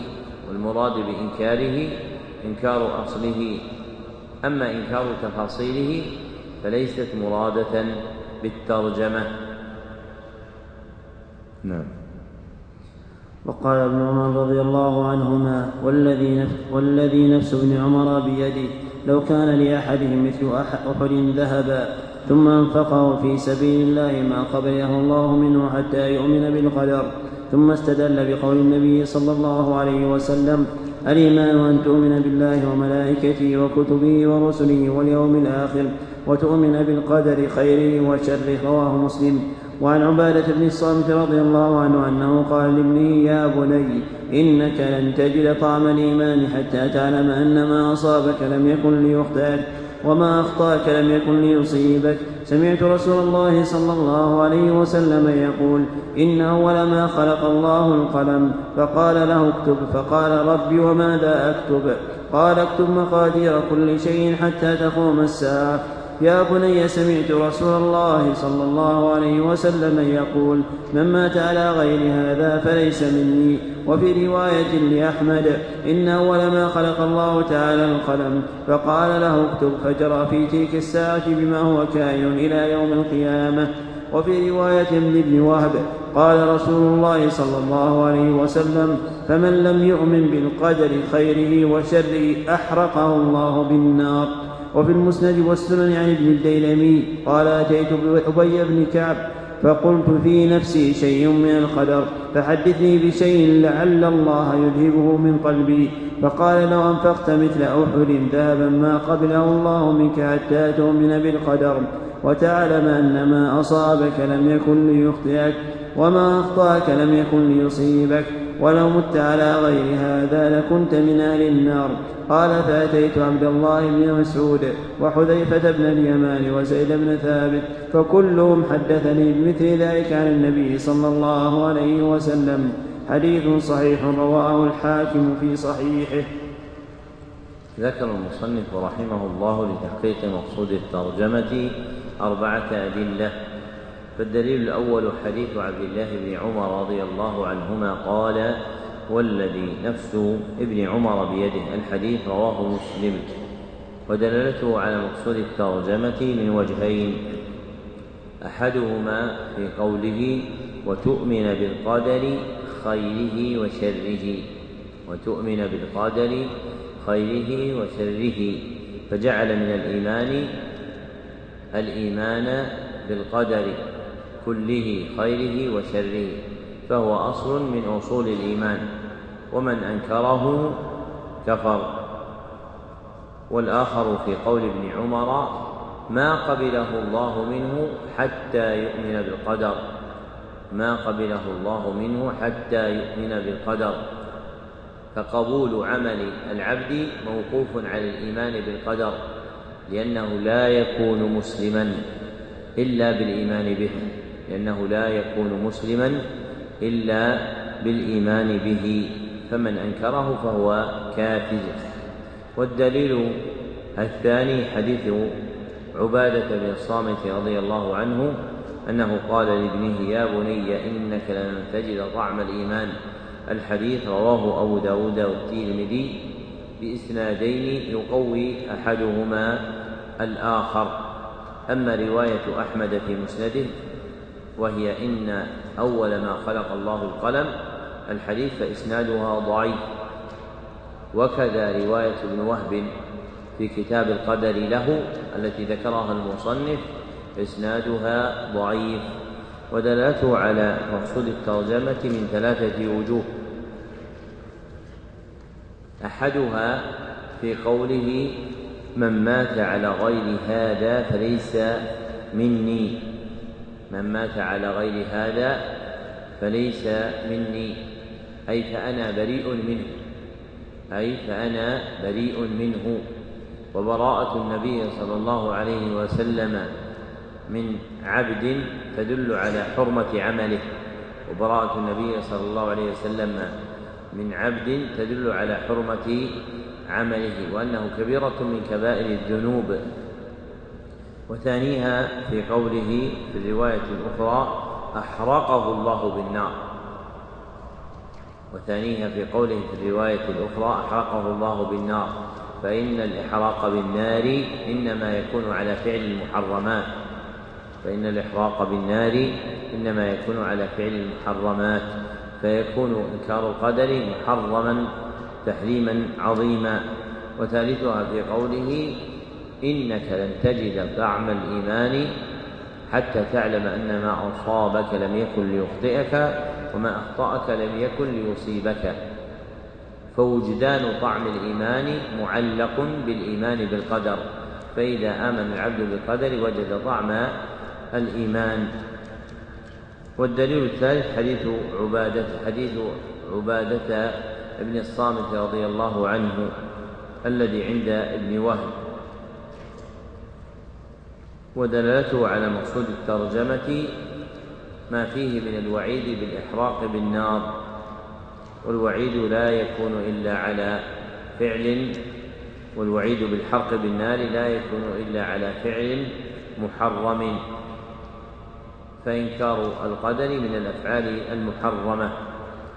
والمراد بإنكاره إنكار أصله. أما إنكار تفاصيله فليست مرادة بالترجمة. نعم. وقال ابن عمر رضي الله عنهما والذي نفس, والذي نفس ابن عمر بيده لو كان لأحدهم مثل أحد ذهبا ثم أنفقه في سبيل الله ما قبله الله منه حتى يؤمن بالقدر ثم استدل بقول النبي صلى الله عليه وسلم الإيمان أن تؤمن بالله وملائكته وكتبه ورسله واليوم الآخر وتؤمن بالقدر خيره وشره رواه مسلم. وعن عبادة بن الصامت رضي الله عنه أنه قال لابنه يا بني إنك لن تجد طعم الإيمان حتى تعلم أن ما أصابك لم يكن ليخطئك وما أخطأك لم يكن ليصيبك. سمعت رسول الله صلى الله عليه وسلم يقول إن أول ما خلق الله القلم. فقال له اكتب. فقال ربي وماذا أكتب؟ قال اكتب مقادير كل شيء حتى تقوم الساعة. يا بني سمعت رسول الله صلى الله عليه وسلم يقول من مات على غير هذا فليس مني. وفي رواية لأحمد إن أول ما خلق الله تعالى القلم فقال له اكتب فجرى في تلك الساعة بما هو كائن إلى يوم القيامة. وفي رواية لابن وهب قال رسول الله صلى الله عليه وسلم فمن لم يؤمن بالقدر خيره وشره أحرقه الله بالنار. وفي المسند والسنن عن ابن الديلمي قال أتيت أبي بن كعب فقلت في نفسي شيء من القدر فحدثني بشيء لعل الله يذهبه من قلبي. فقال لو أنفقت مثل أحد ذهبا ما قبله الله منك حتى تؤمن بالقدر وتعلم أن ما أصابك لم يكن ليخطئك وما أخطأك لم يكن ليصيبك. ولو مت على غير هذا لكنت من أهل النار. قال فأتيت عبد الله بن مسعود وحذيفة بن اليمان وزيد بن ثابت فكلهم حدثني بمثل ذلك عن النبي صلى الله عليه وسلم. حديث صحيح رواه الحاكم في صحيحه. ذكر المصنف رحمه الله لتحقيق مقصود الترجمة أربعة أدلة. فالدليل الأول حديث عبد الله بن عمر رضي الله عنهما قال والذي نفس ابن عمر بيده. الحديث رواه مسلم. ودلالته على مقصود الترجمة من وجهين أحدهما في قوله وتؤمن بالقدر خيره وشره. وتؤمن بالقدر خيره وشره. فجعل من الإيمان الإيمان بالقدر. كله خيره وشره فهو أصل من أصول الإيمان ومن أنكره كفر. والآخر في قول ابن عمر ما قبله الله منه حتى يؤمن بالقدر ما قبله الله منه حتى يؤمن بالقدر. فقبول عمل العبد موقوف على الإيمان بالقدر لأنه لا يكون مسلما إلا بالإيمان به. لأنه لا يكون مسلما إلا بالإيمان به فمن أنكره فهو كافر. والدليل الثاني حديث عبادة بن الصامت رضي الله عنه أنه قال لابنه يا بني إنك لن تجد طعم الإيمان. الحديث رواه أبو داود والترمذي بإسنادين يقوي أحدهما الآخر. أما رواية أحمد في مسنده وهي إن أول ما خلق الله القلم الحديث فإسنادها ضعيف. وكذا رواية ابن وهب في كتاب القدر له التي ذكرها المصنف إسنادها ضعيف. ودلالته على مقصود الترجمة من ثلاثة وجوه. أحدها في قوله من مات على غير هذا فليس مني. من مات على غير هذا فليس مني. أي فأنا بريء منه. أي فأنا بريء منه. وبراءة النبي صلى الله عليه وسلم من عبد تدل على حرمة عمله. وبراءة النبي صلى الله عليه وسلم من عبد تدل على حرمة عمله. وأنه كبيرة من كبائر الذنوب. وثانيها في قوله في الرواية الأخرى أحرقه الله بالنار. وثانيها في قوله في الرواية الأخرى أحرقه الله بالنار. فإن الإحراق بالنار إنما يكون على فعل المحرمات. فإن الإحراق بالنار إنما يكون على فعل المحرمات. فيكون إنكار القدر محرما تحريما عظيما. وثالثها في قوله إنك لن تجد طعم الإيمان حتى تعلم أن ما أصابك لم يكن ليخطئك وما أخطأك لم يكن ليصيبك. فوجدان طعم الإيمان معلق بالإيمان بالقدر. فإذا آمن العبد بالقدر وجد طعم الإيمان. والدليل الثالث حديث عبادة حديث عبادة ابن الصامت رضي الله عنه الذي عند ابن وهب. ودلالته على مقصود الترجمة ما فيه من الوعيد بالإحراق بالنار والوعيد لا يكون إلا على فعل والوعيد بالحرق بالنار لا يكون إلا على فعل محرم. فإنكار القدر من الأفعال المحرمة.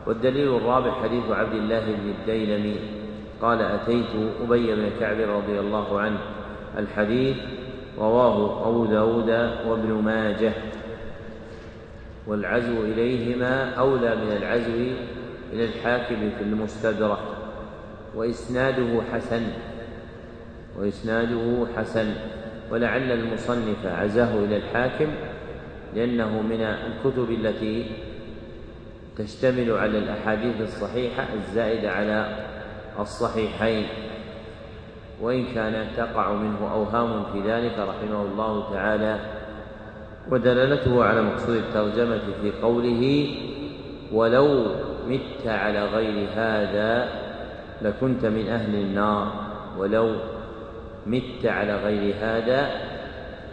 والدليل الرابع حديث عبد الله بن الديلمي. قال أتيت أبي بن كعب رضي الله عنه. الحديث رواه أبو داود وابن ماجه. والعزو إليهما أولى من العزو إلى الحاكم في المستدرك. وإسناده حسن. وإسناده حسن. ولعل المصنف عزاه إلى الحاكم لأنه من الكتب التي تشتمل على الأحاديث الصحيحة الزائدة على الصحيحين. وإن كان تقع منه أوهام في ذلك رحمه الله تعالى. ودلالته على مقصود الترجمة في قوله ولو مت على غير هذا لكنت من أهل النار ولو مت على غير هذا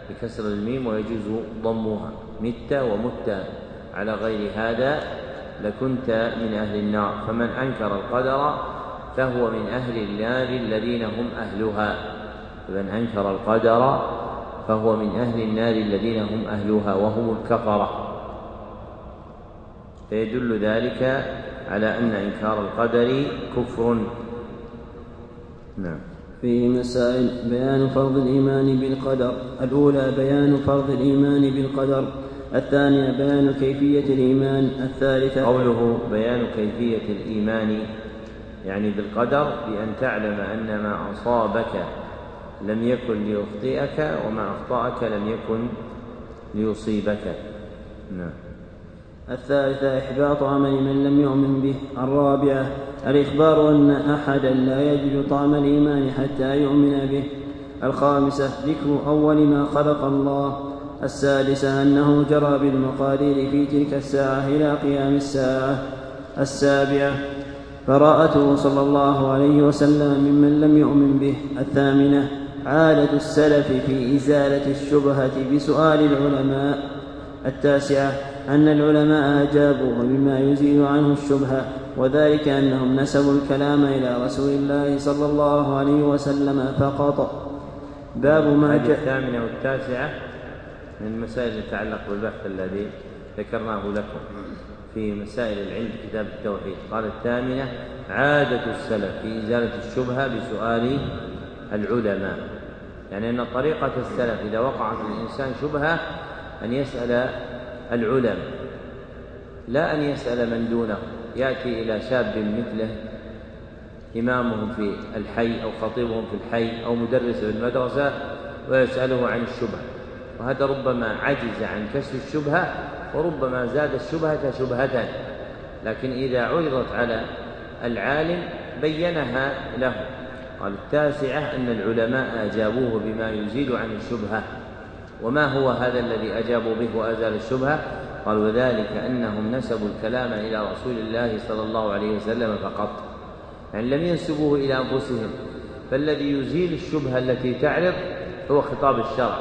بكسر الميم ويجوز ضمها. مت ومت على غير هذا لكنت من أهل النار. فمن أنكر القدر فهو من أهل النار الذين هم أهلها. فمن أنكر القدر فهو من أهل النار الذين هم أهلها وهم الكفرة. فيدل ذلك على أن إنكار القدر كفر. نعم. فيه مسائل بيان فرض الإيمان بالقدر. الأولى بيان فرض الإيمان بالقدر. الثانية بيان كيفية الإيمان. الثالثة قوله بيان كيفية الإيمان يعني بالقدر بأن تعلم أن ما أصابك لم يكن ليخطئك وما أخطأك لم يكن ليصيبك. نعم. الثالثة إحباط عمل من لم يؤمن به. الرابعة الإخبار أن أحدا لا يجد طعم الإيمان حتى يؤمن به. الخامسة ذكر أول ما خلق الله. السادسة أنه جرى بالمقادير في تلك الساعة إلى قيام الساعة. السابعة براءته صلى الله عليه وسلم ممن لم يؤمن به. الثامنة عادة السلف في إزالة الشبهة بسؤال العلماء. التاسعة أن العلماء أجابوه بما يزيل عنه الشبهة وذلك أنهم نسبوا الكلام إلى رسول الله صلى الله عليه وسلم فقط. باب ما جاء الثامنة والتاسعة من المسائل التي تتعلق بالبحث الذي ذكرناه لكم. في مسائل العلم كتاب التوحيد. قال الثامنة عادة السلف في إزالة الشبهة بسؤال العلماء. يعني أن طريقة السلف إذا وقعت الإنسان شبهة أن يسأل العلماء. لا أن يسأل من دونه. يأتي إلى شاب مثله إمامهم في الحي أو خطيبهم في الحي أو مدرس في المدرسة ويسأله عن الشبهة. وهذا ربما عجز عن كشف الشبهة وربما زاد الشبهة شبهة لكن إذا عرضت على العالم بينها له. قال التاسعة أن العلماء أجابوه بما يزيل عن الشبهة. وما هو هذا الذي أجابوا به وأزال الشبهة؟ قال وذلك أنهم نسبوا الكلام إلى رسول الله صلى الله عليه وسلم فقط. يعني لم ينسبوه إلى أنفسهم. فالذي يزيل الشبهة التي تعرض هو خطاب الشرع.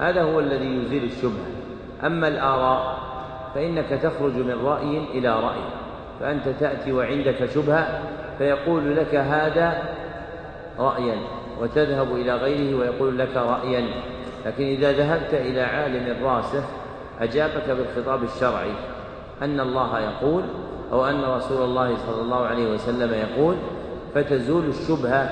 هذا هو الذي يزيل الشبهة. أما الآراء فإنك تخرج من رأي إلى رأي فأنت تأتي وعندك شبهة فيقول لك هذا رأيا وتذهب إلى غيره ويقول لك رأيا. لكن إذا ذهبت إلى عالم راسخ أجابك بالخطاب الشرعي أن الله يقول أو أن رسول الله صلى الله عليه وسلم يقول فتزول الشبهة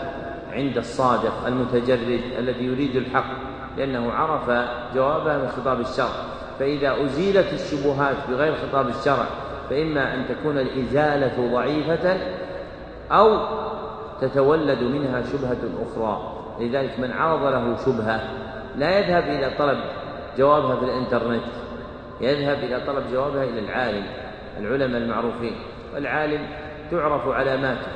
عند الصادق المتجرد الذي يريد الحق لأنه عرف جوابها من خطاب الشرع. فإذا أزيلت الشبهات بغير خطاب الشرع فإما أن تكون الإزالة ضعيفة أو تتولد منها شبهة أخرى. لذلك من عرض له شبهة لا يذهب إلى طلب جوابها في الإنترنت يذهب إلى طلب جوابها إلى العالم العلماء المعروفين. والعالم تعرف علاماته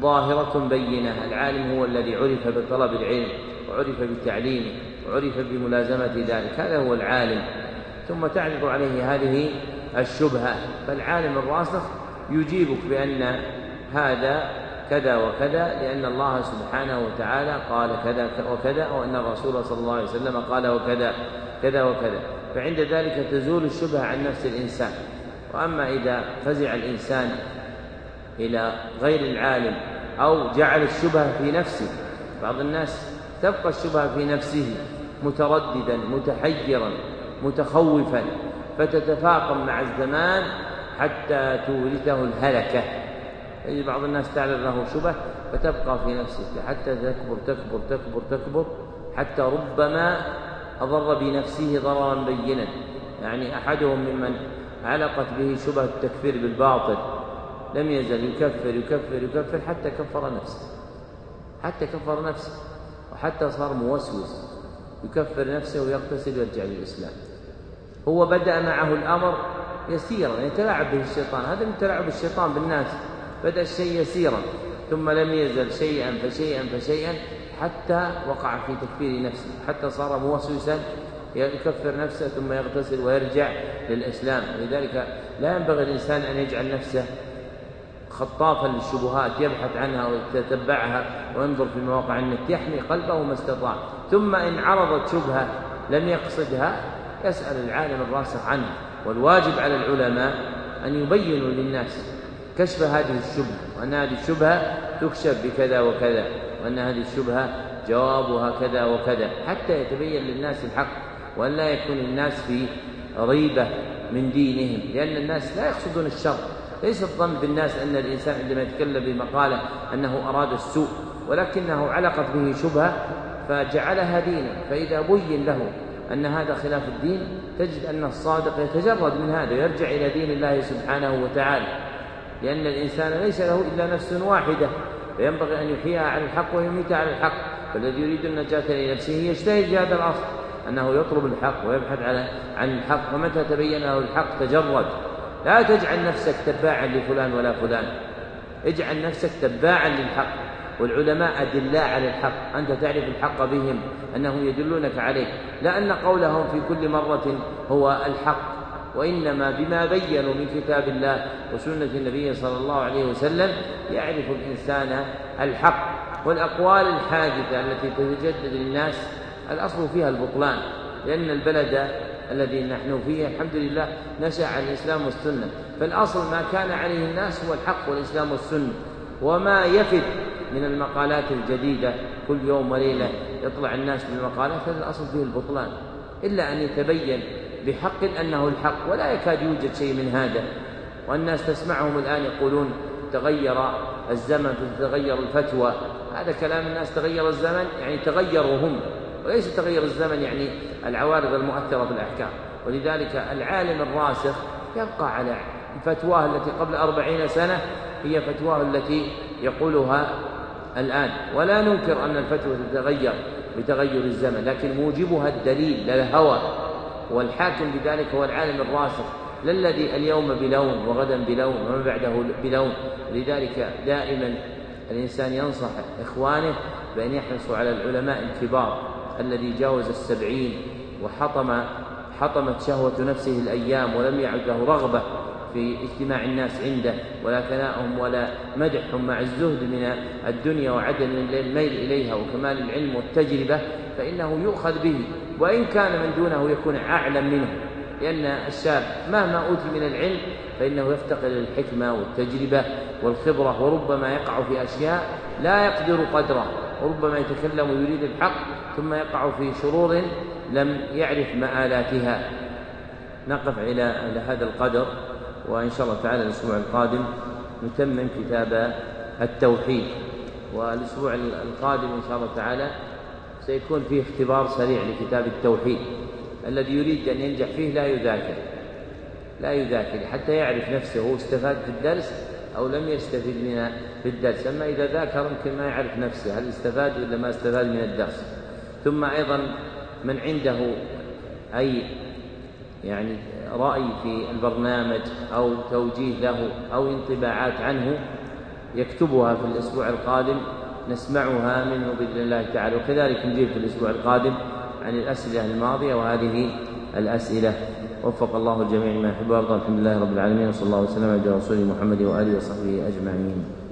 ظاهرة بينة. العالم هو الذي عرف بطلب العلم وعرف بتعليمه وعرف بملازمة ذلك. هذا هو العالم. ثم تعرض عليه هذه الشبهة. فالعالم الراسخ يجيبك بأن هذا كذا وكذا لأن الله سبحانه وتعالى قال كذا وكذا أو أن الرسول صلى الله عليه وسلم قال وكذا كذا وكذا. فعند ذلك تزول الشبهة عن نفس الإنسان. وأما إذا فزع الإنسان إلى غير العالم أو جعل الشبهة في نفسه بعض الناس تبقى الشبهة في نفسه مترددا متحيرا. متخوفا فتتفاقم مع الزمان حتى تورثه الهلكة. يجد بعض الناس تعلن له شبه فتبقى في نفسه حتى تكبر تكبر تكبر تكبر حتى ربما أضر بنفسه ضررا بينا. يعني أحدهم ممن علقت به شبهة التكفير بالباطل لم يزل يكفر يكفر يكفر حتى كفر نفسه. حتى كفر نفسه وحتى صار موسوس. يكفر نفسه ويغتسل ويرجع للإسلام. هو بدأ معه الأمر يسيرا يتلاعب به الشيطان هذا من تلاعب الشيطان بالناس بدأ الشيء يسيرا ثم لم يزل شيئا فشيئا فشيئا حتى وقع في تكفير نفسه حتى صار موسوسا يكفر نفسه ثم يغتسل ويرجع للإسلام ولذلك لا ينبغي الإنسان أن يجعل نفسه خطافا للشبهات يبحث عنها ويتتبعها وينظر في مواقع النت يحمي قلبه ما استطاع ثم إن عرضت شبهة لم يقصدها يسأل العالم الراسخ عنها والواجب على العلماء أن يبينوا للناس كشف هذه الشبهة وأن هذه الشبهة تكشف بكذا وكذا وأن هذه الشبهة جوابها كذا وكذا حتى يتبين للناس الحق وأن لا يكون الناس في ريبة من دينهم لأن الناس لا يقصدون الشر ليس الظن بالناس أن الإنسان عندما يتكلم بمقالة أنه أراد السوء ولكنه علقت به شبهة فجعلها دينا فإذا بين له أن هذا خلاف الدين تجد أن الصادق يتجرد من هذا ويرجع إلى دين الله سبحانه وتعالى. لأن الإنسان ليس له إلا نفس واحدة فينبغي أن يحييها على الحق ويميت على الحق. فالذي يريد النجاة لنفسه يجتهد في هذا الأصل أنه يطلب الحق ويبحث على عن الحق فمتى تبين له الحق تجرد. لا تجعل نفسك تباعا لفلان ولا فلان. اجعل نفسك تباعا للحق. والعلماء أدلاء على الحق. أنت تعرف الحق بهم أنهم يدلونك عليه لا أن قولهم في كل مرة هو الحق. وإنما بما بينوا من كتاب الله وسنة النبي صلى الله عليه وسلم يعرف الإنسان الحق. والأقوال الحادثة التي تتجدد للناس الأصل فيها البطلان. لأن البلد الذي نحن فيه الحمد لله نشأ على الإسلام والسنة. فالأصل ما كان عليه الناس هو الحق والإسلام والسنة. وما يفد من المقالات الجديدة كل يوم وليلة يطلع الناس بالمقالات هذا الأصل فيه البطلان. إلا أن يتبين بحق أنه الحق ولا يكاد يوجد شيء من هذا. والناس تسمعهم الآن يقولون تغير الزمن فتتغير الفتوى. هذا كلام الناس تغير الزمن يعني تغيروا هم وليس تغير الزمن يعني العوارض المؤثرة في الأحكام. ولذلك العالم الراسخ يبقى على فتواه التي قبل أربعين سنة هي فتواه التي يقولها الآن. ولا ننكر أن الفتوى تتغير بتغير الزمن لكن موجبها الدليل لا الهوى والحاكم بذلك هو العالم الراسخ لا الذي اليوم بلون وغدا بلون وما بعده بلون لذلك دائما الإنسان ينصح إخوانه بأن يحرصوا على العلماء الكبار الذي جاوز السبعين وحطم حطمت شهوة نفسه الأيام ولم يعد له رغبة في اجتماع الناس عنده ولا ثناءهم ولا مدحهم مع الزهد من الدنيا وعدم الميل إليها وكمال العلم والتجربة فإنه يؤخذ به وإن كان من دونه يكون أعلم منه لأن الشاب مهما أوتي من العلم فإنه يفتقر إلى الحكمة والتجربة والخبرة وربما يقع في أشياء لا يقدر قدره وربما يتكلم ويريد الحق ثم يقع في شرور لم يعرف مآلاتها. نقف إلى هذا القدر. وإن شاء الله تعالى الأسبوع القادم نتمم كتاب التوحيد. والأسبوع القادم إن شاء الله تعالى سيكون فيه اختبار سريع لكتاب التوحيد. الذي يريد أن ينجح فيه لا يذاكر. لا يذاكر حتى يعرف نفسه هو استفاد في الدرس أو لم يستفد من في الدرس. أما إذا ذاكر يمكن ما يعرف نفسه هل استفاد ولا ما استفاد من الدرس. ثم أيضا من عنده أي يعني رأي في البرنامج أو توجيه له أو انطباعات عنه يكتبها في الأسبوع القادم نسمعها منه بإذن الله تعالى. وكذلك نجيب في الأسبوع القادم عن الأسئلة الماضية وهذه الأسئلة. وفق الله الجميع ما يحب ويرضى الحمد لله رب العالمين وصلى الله وسلم على رسوله محمد وآله وصحبه أجمعين.